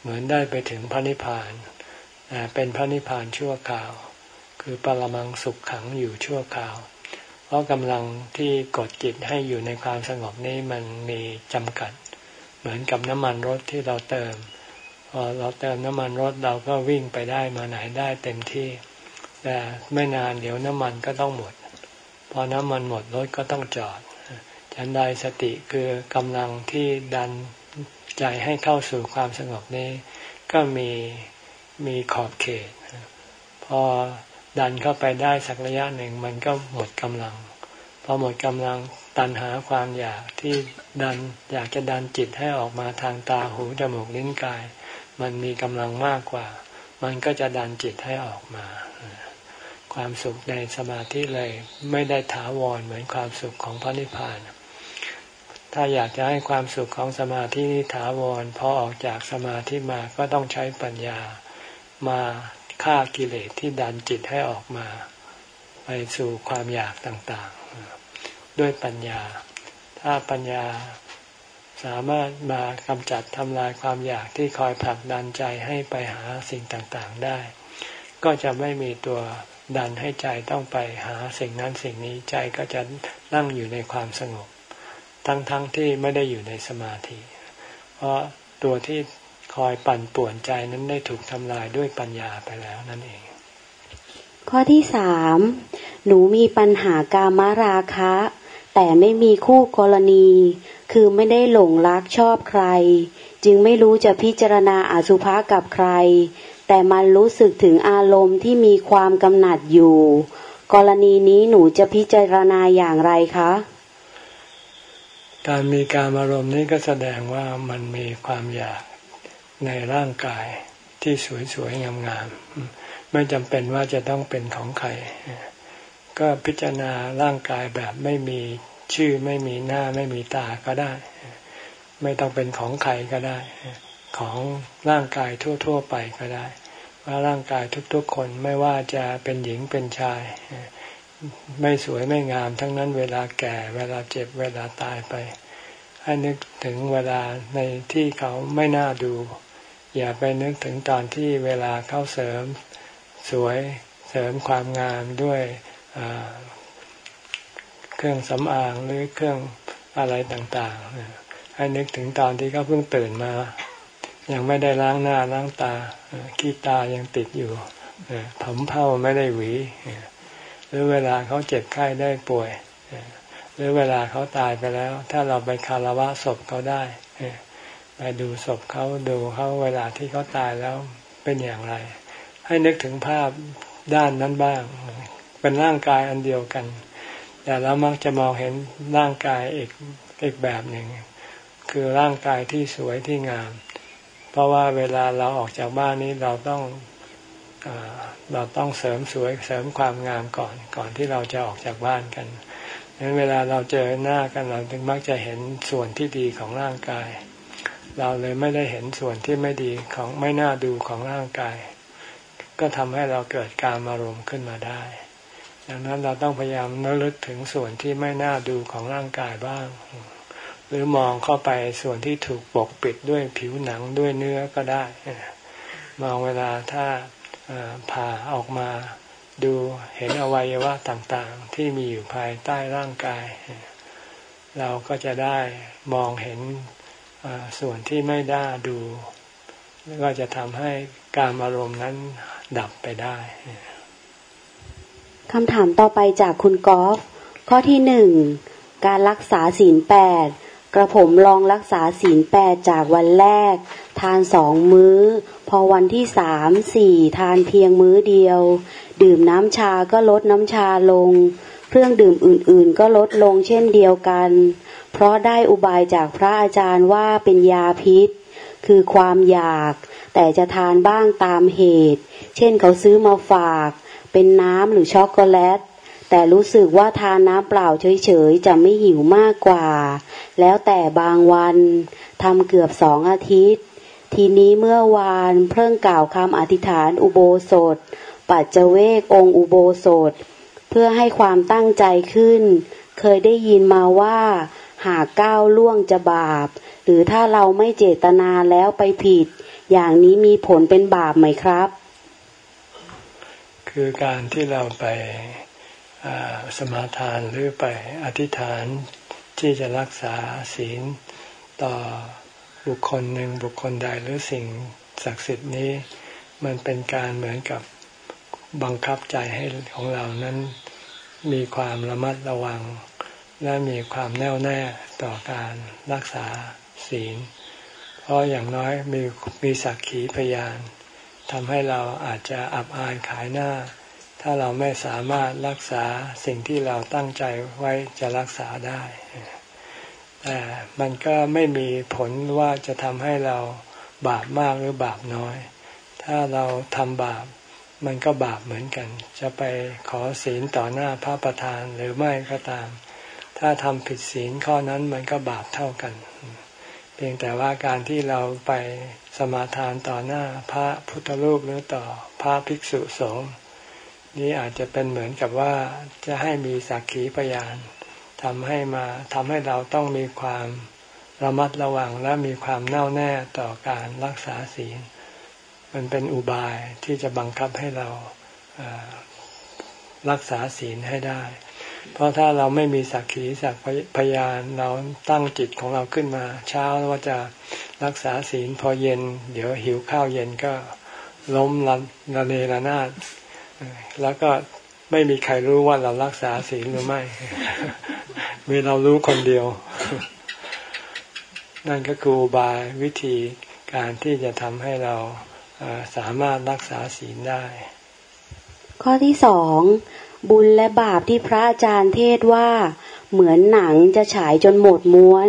เหมือนได้ไปถึงพระนิพพานเป็นพระนิพพานชั่วคราว คือปรมังสุขขังอยู่ชั่วคราว เพราะกำลังที่กดจิตให้อยู่ในความสงบนี้มันมีจำกัด เหมือนกับน้ำมันรถที่เราเติม อเราเติมน้ำมันรถเราก็วิ่งไปได้มาไหนได้เต็มที่ แต่ไม่นานเดี๋ยวน้ำมันก็ต้องหมด พอน้ำมันหมดรถก็ต้องจอด ฉันใดสติคือกำลังที่ดันใจให้เข้าสู่ความสงบนี้ ก็มีมีขอบเขต พอดันเข้าไปได้สักระยะหนึ่งมันก็หมดกำลัง พอหมดกำลังตันหาความอยากที่ดันอยากจะดันจิตให้ออกมาทางตาหูจมูกลิ้นกาย มันมีกำลังมากกว่า มันก็จะดันจิตให้ออกมา ความสุขในสมาธิเลยไม่ได้ถาวรเหมือนความสุขของพระนิพพาน ถ้าอยากจะให้ความสุขของสมาธินี้ถาวรพอออกจากสมาธิมาก็ต้องใช้ปัญญามาฆ่ากิเลสที่ดันจิตให้ออกมา ไปสู่ความอยากต่างๆ ด้วยปัญญา ถ้าปัญญา สามารถมากำจัดทำลายความอยากที่คอยผลักดันใจให้ไปหาสิ่งต่างๆได้ ก็จะไม่มีตัวดันให้ใจต้องไปหาสิ่งนั้นสิ่งนี้ใจก็จะนั่งอยู่ในความสงบ ทั้งๆทที่ไม่ได้อยู่ในสมาธิ เพราะตัวที่คอยปั่นป่วนใจนั้นได้ถูกทำลายด้วยปัญญาไปแล้วนั่นเอง ข้อที่สามหนูมีปัญหากามราคะ แต่ไม่มีคู่กรณี คือไม่ได้หลงรักชอบใคร จึงไม่รู้จะพิจารณาอาสุภะกับใคร แต่มันรู้สึกถึงอารมณ์ที่มีความกำหนัดอยู่ กรณีนี้หนูจะพิจารณาอย่างไรคะ การมีการอารมณ์นี้ก็แสดงว่ามันมีความอยากในร่างกายที่สวยๆงามๆไม่จำเป็นว่าจะต้องเป็นของใคร ก็พิจารณาร่างกายแบบไม่มี ชื่อไม่มีหน้าไม่มีตาก็ได้ ไม่ต้องเป็นของใครก็ได้ ของร่างกายทั่ว ๆ ไปก็ได้ ว่าร่างกายทุกๆ คนไม่ว่าจะเป็นหญิงเป็นชาย ไม่สวยไม่งาม ทั้งนั้นเวลาแก่เวลาเจ็บเวลาตายไป ให้นึกถึงเวลาในที่เขาไม่น่าดู อย่าไปนึกถึงตอนที่เวลาเขาเสริมสวยเสริมความงามด้วย เครื่องสำอางหรือเครื่องอะไรต่างๆ ให้นึกถึงตอนที่เขาเพิ่งตื่นมา ยังไม่ได้ล้างหน้าล้างตาขี้ตายังติดอยู่ผมเผ้าไม่ได้หวี หรือเวลาเขาเจ็บไข้ได้ป่วย หรือเวลาเขาตายไปแล้ว ถ้าเราไปคารวะศพเขาได้ไปดูศพเขาดูเขาเวลาที่เขาตายแล้วเป็นอย่างไร ให้นึกถึงภาพด้านนั้นบ้าง เป็นร่างกายอันเดียวกัน แต่เรามักจะมองเห็นร่างกายอีกอีกแบบหนึ่ง คือร่างกายที่สวยที่งาม เพราะว่าเวลาเราออกจากบ้านนี้เราต้องเราต้องเสริมสวยเสริมความงามก่อนก่อนที่เราจะออกจากบ้านกันดังนั้นเวลาเราเจอหน้ากันเราถึงมักจะเห็นส่วนที่ดีของร่างกาย เราเลยไม่ได้เห็นส่วนที่ไม่ดีของไม่น่าดูของร่างกาย ก็ทำให้เราเกิดการอารมณ์ขึ้นมาได้ ดังนั้นเราต้องพยายามนึกลึกถึงส่วนที่ไม่น่าดูของร่างกายบ้าง หรือมองเข้าไปส่วนที่ถูกปกปิดด้วยผิวหนังด้วยเนื้อก็ได้ มองเวลาถ้าผ่าออกมาดูเห็นอวัยวะต่างๆ ที่มีอยู่ภายใต้ร่างกาย เราก็จะได้มองเห็นส่วนที่ไม่ได้ดู ก็จะทำให้การอารมณ์นั้นดับไปได้ คำถามต่อไปจากคุณกอล์ฟข้อที่หนึ่งการรักษาศีลแปดกระผมลองรักษาศีลแปดจากวันแรก ทานสองมื้อ พอวันที่สามสี่ทานเพียงมื้อเดียว ดื่มน้ำชาก็ลดน้ำชาลง เครื่องดื่มอื่นๆ ก็ลดลงเช่นเดียวกัน เพราะได้อุบายจากพระอาจารย์ว่าเป็นยาพิษ คือความอยาก แต่จะทานบ้างตามเหตุ เช่นเขาซื้อมาฝาก เป็นน้ำหรือช็อกโกแลต แต่รู้สึกว่าทานน้ำเปล่าเฉยๆ จะไม่หิวมากกว่า แล้วแต่บางวันทำเกือบสองอาทิตย์ ทีนี้เมื่อวานเพิ่งกล่าวคำอธิษฐานอุโบสถ ปัจเจเวกองอุโบสถ เพื่อให้ความตั้งใจขึ้น เคยได้ยินมาว่า หากก้าวล่วงจะบาป หรือถ้าเราไม่เจตนาแล้วไปผิด อย่างนี้มีผลเป็นบาปไหมครับ คือการที่เราไปสมาทานหรือไปอธิษฐานที่จะรักษาศีลต่อบุคคลหนึ่งบุคคลใดหรือสิ่งศักดิ์สิทธิ์นี้ มันเป็นการเหมือนกับบังคับใจให้ของเรานั้นมีความระมัดระวัง และมีความแน่วแน่ต่อการรักษาศีล เพราะอย่างน้อยมีมีสักขีพยาน ทำให้เราอาจจะอับอายขายหน้า ถ้าเราไม่สามารถรักษาสิ่งที่เราตั้งใจไว้จะรักษาได้ แต่มันก็ไม่มีผลว่าจะทำให้เราบาปมากหรือบาปน้อย ถ้าเราทำบาปมันก็บาปเหมือนกัน จะไปขอศีลต่อหน้าพระประธานหรือไม่ก็ตาม ถ้าทำผิดศีลข้อนั้นมันก็บาปเท่ากัน เพียงแต่ว่าการที่เราไป สมาทานต่อหน้าพระพุทธรูปหรือต่อพระภิกษุสงฆ์นี้อาจจะเป็นเหมือนกับว่าจะให้มีสักขีพยานทำให้มาทำให้เราต้องมีความระมัดระวังและมีความแน่วแน่ต่อการรักษาศีล มันเป็นอุบายที่จะบังคับให้เรารักษาศีลให้ได้ เพราะถ้าเราไม่มีสักขีสักพยานเราตั้งจิตของเราขึ้นมา เช้าว่าจะรักษาศีลพอเย็น เดี๋ยวหิวข้าวเย็นก็ล้มละลเนระนาดแล้วก็ไม่มีใครรู้ว่าเรารักษาศีลหรือไม่ มีเรารู้คนเดียว นั่นก็คือบายวิธีการที่จะทำให้เราสามารถรักษาศีลได้ ข้อที่สอง บุญและบาปที่พระอาจารย์เทศว่า เหมือนหนังจะฉายจนหมดม้วน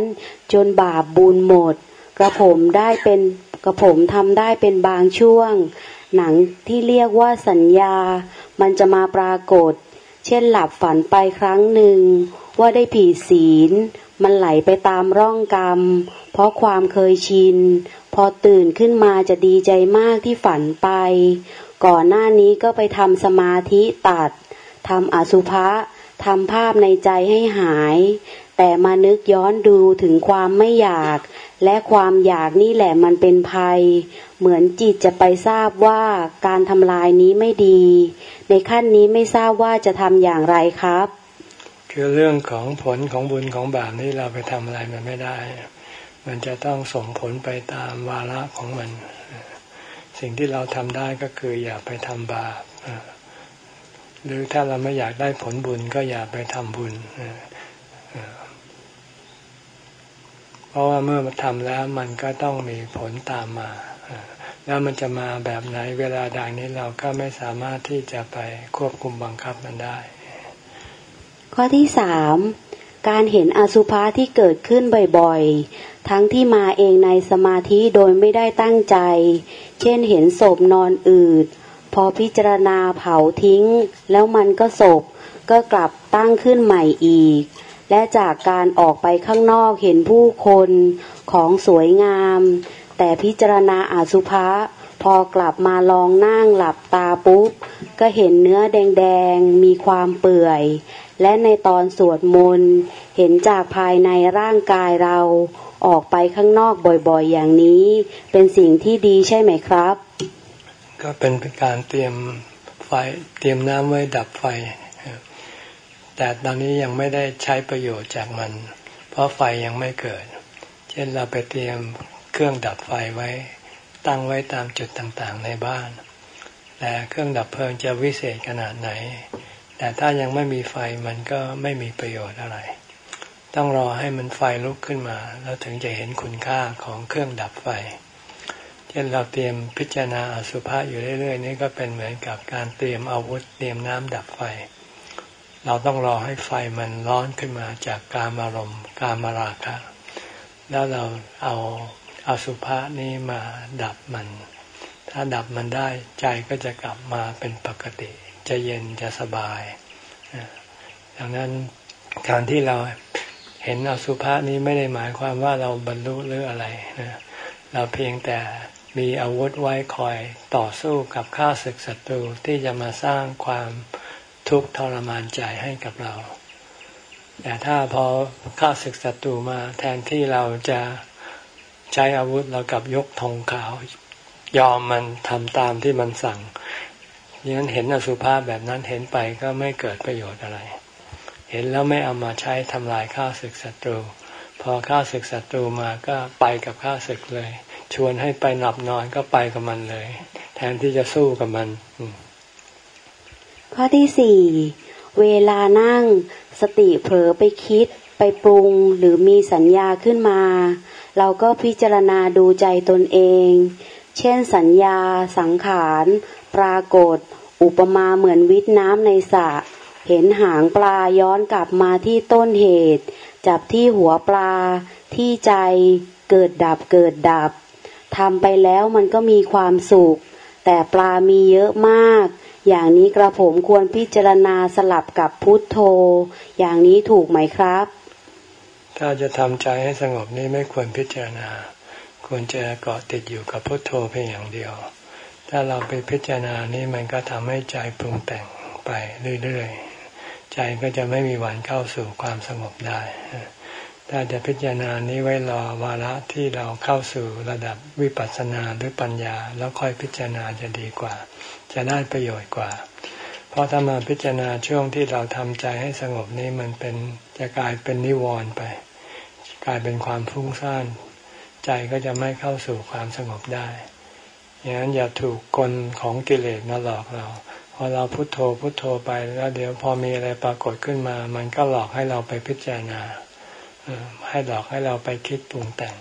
จนบาปบุญหมด กระผมได้เป็นกระผมทำได้เป็นบางช่วง หนังที่เรียกว่าสัญญา มันจะมาปรากฏ เช่นหลับฝันไปครั้งหนึ่ง ว่าได้ผีศีล มันไหลไปตามร่องกรรม เพราะความเคยชิน พอตื่นขึ้นมาจะดีใจมากที่ฝันไป ก่อนหน้านี้ก็ไปทำสมาธิตัด ทำอสุภะทำภาพในใจให้หาย แต่มานึกย้อนดูถึงความไม่อยาก และความอยากนี่แหละมันเป็นภัย เหมือนจิตจะไปทราบว่าการทำลายนี้ไม่ดี ในขั้นนี้ไม่ทราบว่าจะทำอย่างไรครับ คือเรื่องของผลของบุญของบาปนี่เราไปทำอะไรมันไม่ได้ มันจะต้องส่งผลไปตามวาระของมัน สิ่งที่เราทำได้ก็คืออย่าไปทำบาป หรือถ้าเราไม่อยากได้ผลบุญก็อย่าไปทำบุญ เพราะว่าเมื่อมาทำแล้วมันก็ต้องมีผลตามมา แล้วมันจะมาแบบไหนเวลาใดนี้เราก็ไม่สามารถที่จะไปควบคุมบังคับมันได้ ข้อที่สามการเห็นอสุภะที่เกิดขึ้นบ่อยๆ ทั้งที่มาเองในสมาธิโดยไม่ได้ตั้งใจ เช่นเห็นศพนอนอืด พอพิจารณาเผาทิ้ง แล้วมันก็ศพก็กลับตั้งขึ้นใหม่อีก และจากการออกไปข้างนอกเห็นผู้คนของสวยงาม แต่พิจารณาอาสุภะพอกลับมาลองนั่งหลับตาปุ๊บ ก็เห็นเนื้อแดงๆ มีความเปื่อย และในตอนสวดมนต์เห็นจากภายในร่างกายเราออกไปข้างนอกบ่อยๆ อย่างนี้ เป็นสิ่งที่ดีใช่ไหมครับ ก็เป็นการเตรียมไฟเตรียมน้ำไว้ดับไฟ แต่ตอนนี้ยังไม่ได้ใช้ประโยชน์จากมัน เพราะไฟยังไม่เกิด เช่นเราไปเตรียมเครื่องดับไฟไว้ ตั้งไว้ตามจุดต่างๆในบ้าน แต่เครื่องดับเพลิงจะวิเศษขนาดไหน แต่ถ้ายังไม่มีไฟมันก็ไม่มีประโยชน์อะไร ต้องรอให้มันไฟลุกขึ้นมา แล้วถึงจะเห็นคุณค่าของเครื่องดับไฟ เช่นเราเตรียมพิจารณาอสุภะอยู่เรื่อย ๆ นี่ก็เป็นเหมือนกับการเตรียมอาวุธเตรียมน้ำดับไฟ เราต้องรอให้ไฟมันร้อนขึ้นมาจากการอารมณ์กามราคะ แล้วเราเอาอาสุภะนี้มาดับมัน ถ้าดับมันได้ใจก็จะกลับมาเป็นปกติ จะเย็นจะสบายดังนั้นการที่เราเห็นอสุภะนี้ไม่ได้หมายความว่าเราบรรลุหรืออะไรนะเราเพียงแต่ มีอาวุธไว้คอยต่อสู้กับข้าศึกศัตรูที่จะมาสร้างความทุกข์ทรมานใจให้กับเรา แต่ถ้าพอข้าศึกศัตรูมาแทนที่เราจะใช้อาวุธเรากับยกธงขาวยอมมันทำตามที่มันสั่งยังนั้นเห็นอสุภาพแบบนั้นเห็นไปก็ไม่เกิดประโยชน์อะไร เห็นแล้วไม่เอามาใช้ทำลายข้าศึกศัตรู พอข้าศึกศัตรูมาก็ไปกับข้าศึกเลย ชวนให้ไปหลับนอนก็ไปกับมันเลย แทนที่จะสู้กับมัน ข้อที่สี่เวลานั่ง สติเผลอไปคิดไปปรุงหรือมีสัญญาขึ้นมา เราก็พิจารณาดูใจตนเอง เช่นสัญญา สังขาร ปรากฏ อุปมาเหมือนวิทน้ำในสระเห็นหางปลาย้อนกลับมาที่ต้นเหตุ จับที่หัวปลา ที่ใจ เกิดดับเกิดดับ ทำไปแล้วมันก็มีความสุข แต่ปลามีเยอะมาก อย่างนี้กระผมควรพิจารณาสลับกับพุทโธ อย่างนี้ถูกไหมครับ ถ้าจะทำใจให้สงบนี่ไม่ควรพิจารณา ควรจะเกาะติดอยู่กับพุทโธเพียงอย่างเดียว ถ้าเราไปพิจารณานี่มันก็ทำให้ใจปรุงแต่งไปเรื่อยๆ ใจก็จะไม่มีวันเข้าสู่ความสงบได้ ถ้าจะพิจารณานี้ไว้รอวาระที่เราเข้าสู่ระดับวิปัสสนาหรือปัญญา แล้วค่อยพิจารณาจะดีกว่า จะได้ประโยชน์กว่า เพราะถ้ามาพิจารณาช่วงที่เราทำใจให้สงบนี้มันเป็นจะกลายเป็นนิวรณ์ไป กลายเป็นความฟุ้งซ่านใจก็จะไม่เข้าสู่ความสงบได้อย่างนั้นอย่าถูกกลของกิเลสมาหลอกเรา พอเราพุโทโธพุโทโธไปแล้วเดี๋ยวพอมีอะไรปรากฏขึ้นมา มันก็หลอกให้เราไปพิจารณา ให้หลอกให้เราไปคิดปรุงแต่ง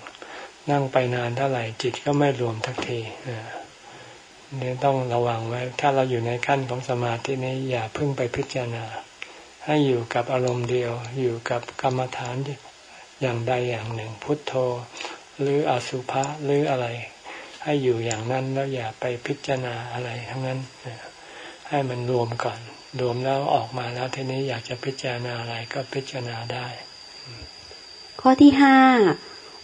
นั่งไปนานเท่าไหร่จิตก็ไม่รวมทักทีนี่ต้องระวังไว้ ถ้าเราอยู่ในขั้นของสมาธินี้อย่าเพิ่งไปพิจารณา ให้อยู่กับอารมณ์เดียว อยู่กับกรรมฐานอย่างใดอย่างหนึ่ง พุทโธ หรืออสุภะหรืออะไร ให้อยู่อย่างนั้นแล้วอย่าไปพิจารณาอะไรทั้งนั้นให้มันรวมก่อน รวมแล้วออกมาแล้วทีนี้อยากจะพิจารณาอะไรก็พิจารณาได้ ข้อที่ห้า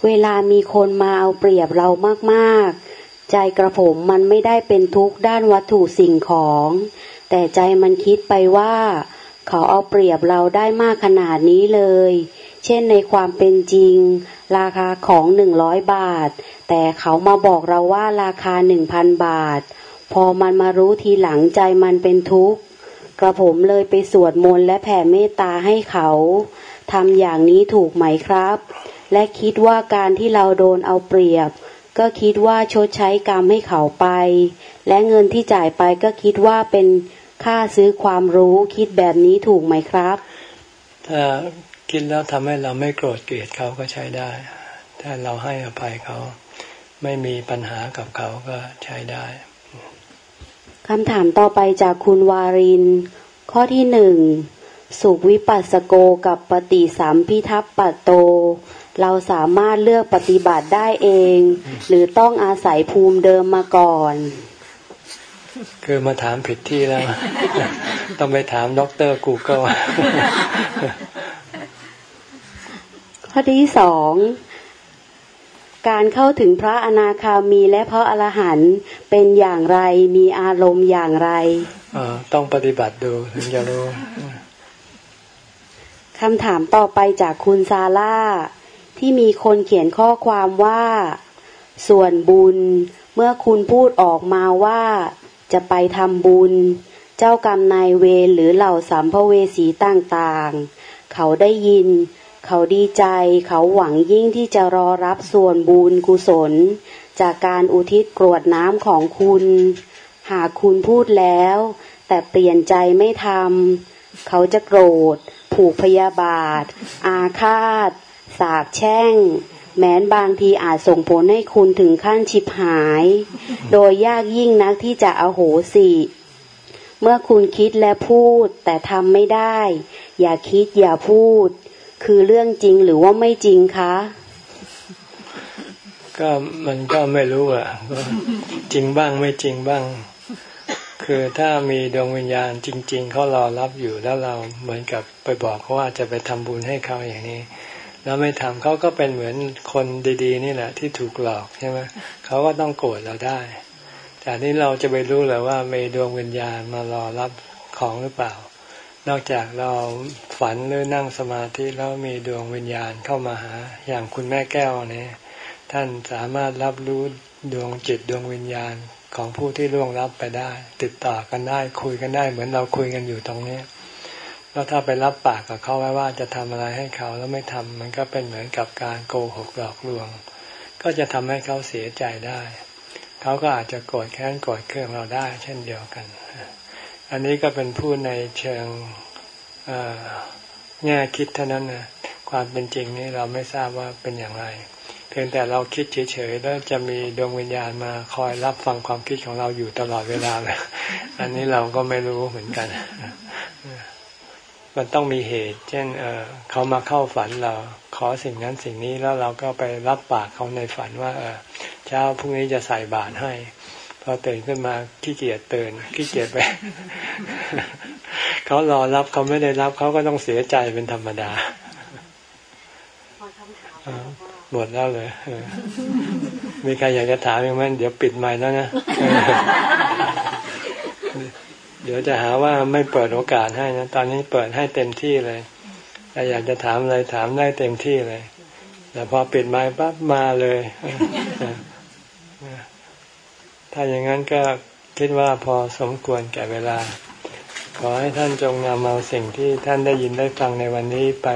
เวลามีคนมาเอาเปรียบเรามากๆ ใจกระผมมันไม่ได้เป็นทุกข์ด้านวัตถุสิ่งของ แต่ใจมันคิดไปว่า เขาเอาเปรียบเราได้มากขนาดนี้เลย เช่นในความเป็นจริง ราคาของหนึ่งร้อยบาท แต่เขามาบอกเราว่าราคาหนึ่งพันบาท พอมันมารู้ทีหลังใจมันเป็นทุกข์กระผมเลยไปสวดมนต์และแผ่เมตตาให้เขา ทำอย่างนี้ถูกไหมครับ และคิดว่าการที่เราโดนเอาเปรียบ ก็คิดว่าชดใช้กรรมให้เขาไป และเงินที่จ่ายไปก็คิดว่าเป็นค่าซื้อความรู้คิดแบบนี้ถูกไหมครับ ถ้าคิดแล้วทำให้เราไม่โกรธเกลียดเขาก็ใช้ได้ ถ้าเราให้อภัยเขาไม่มีปัญหากับเขาก็ใช้ได้คำถามต่อไปจากคุณวาริน ข้อที่หนึ่ง สุกขวิปัสสโกกับปฏิสัมภิทัปปัตโต เราสามารถเลือกปฏิบัติได้เอง หรือต้องอาศัยภูมิเดิมมาก่อน คือมาถามผิดที่แล้ว ต้องไปถามด็อกเตอร์กูเกิลข้อที่สองการเข้าถึงพระอนาคามีและพระอรหันต์เป็นอย่างไรมีอารมณ์อย่างไร ต้องปฏิบัติดูถึงจะรู้ คำถามต่อไปจากคุณซาร่า ที่มีคนเขียนข้อความว่า ส่วนบุญ เมื่อคุณพูดออกมาว่า จะไปทำบุญ เจ้ากรรมนายเวรหรือเหล่าสัมภเวสีต่างๆ เขาได้ยิน เขาดีใจ เขาหวังยิ่งที่จะรอรับส่วนบุญกุศล จากการอุทิศกรวดน้ำของคุณ หากคุณพูดแล้ว แต่เปลี่ยนใจไม่ทำเขาจะโกรธ ผูกพยาบาท อาฆาต สาบแช่ง แม้นบางทีอาจส่งผลให้คุณถึงขั้นชิบหาย โดยยากยิ่งนักที่จะอโหสิเมื่อคุณคิดและพูดแต่ทำไม่ได้ อย่าคิดอย่าพูด คือเรื่องจริงหรือว่าไม่จริงคะ ก็มันก็ไม่รู้อะจริงบ้างไม่จริงบ้าง คือถ้ามีดวงวิญญาณจริง ๆเขารอรับอยู่แล้วเราเหมือนกับไปบอกเขาว่าจะไปทำบุญให้เขาอย่างนี้ แล้วไม่ทำเขาก็เป็นเหมือนคนดี ๆ นี่แหละ ที่ถูกหลอกใช่ไหมเขาก็ต้องโกรธเราได้ แต่นี้เราจะไปรู้เลยว่ามีดวงวิญญาณมารอรับของหรือเปล่า นอกจากเราฝันหรือนั่งสมาธิแล้วมีดวงวิญญาณเข้ามาหา อย่างคุณแม่แก้วเนี่ยท่านสามารถรับรู้ดวงจิตดวงวิญญาณ ของผู้ที่ล่วงลับไปได้ ติดต่อกันได้คุยกันได้ เหมือนเราคุยกันอยู่ตรงนี้แล้วถ้าไปรับปากกับเขาไว้ว่าจะทำอะไรให้เขาแล้วไม่ทำมันก็เป็นเหมือนกับการโกหกหลอกลวง ก็จะทำให้เขาเสียใจได้ เขาก็อาจจะโกรธแค้นโกรธเคืองเราได้ เช่นเดียวกัน อันนี้ก็เป็นผู้ในเชิงแง่คิดเท่านั้นนะความเป็นจริงนี้เราไม่ทราบว่าเป็นอย่างไร เพียงแต่เราคิดเฉยๆแล้วจะมีดวงวิญญาณมาคอยรับฟังความคิดของเราอยู่ตลอดเวลาเลยอันนี้เราก็ไม่รู้เหมือนกัน มันต้องมีเหตุ เช่นเเขามาเข้าฝันเราขอสิ่งนั้นสิ่งนี้แล้วเราก็ไปรับปากเขาในฝันว่าเอเช้าพรุ่งนี้จะใส่บาตรให้พอตื่นขึ้นมาขี้เกียจตื่นขี้เกียจไปเขารอรับเขาไม่ได้รับเขาก็ต้องเสียใจเป็นธรรมดา หมดแล้วเลยมีใครอยากจะถามยังไหมเดี๋ยวปิดไมค์แล้วนะเดี๋ยวจะหาว่าไม่เปิดโอกาสให้นะ ตอนนี้เปิดให้เต็มที่เลยถ้าอยากจะถามอะไรถามได้เต็มที่เลย แต่พอปิดไม้ปั๊บมาเลย ถ้าอย่างนั้นก็คิดว่าพอสมควรแก่เวลา ขอให้ท่านจงนำเอาสิ่งที่ท่านได้ยินได้ฟังในวันนี้ไป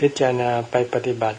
พิจารณาไปปฏิบัติ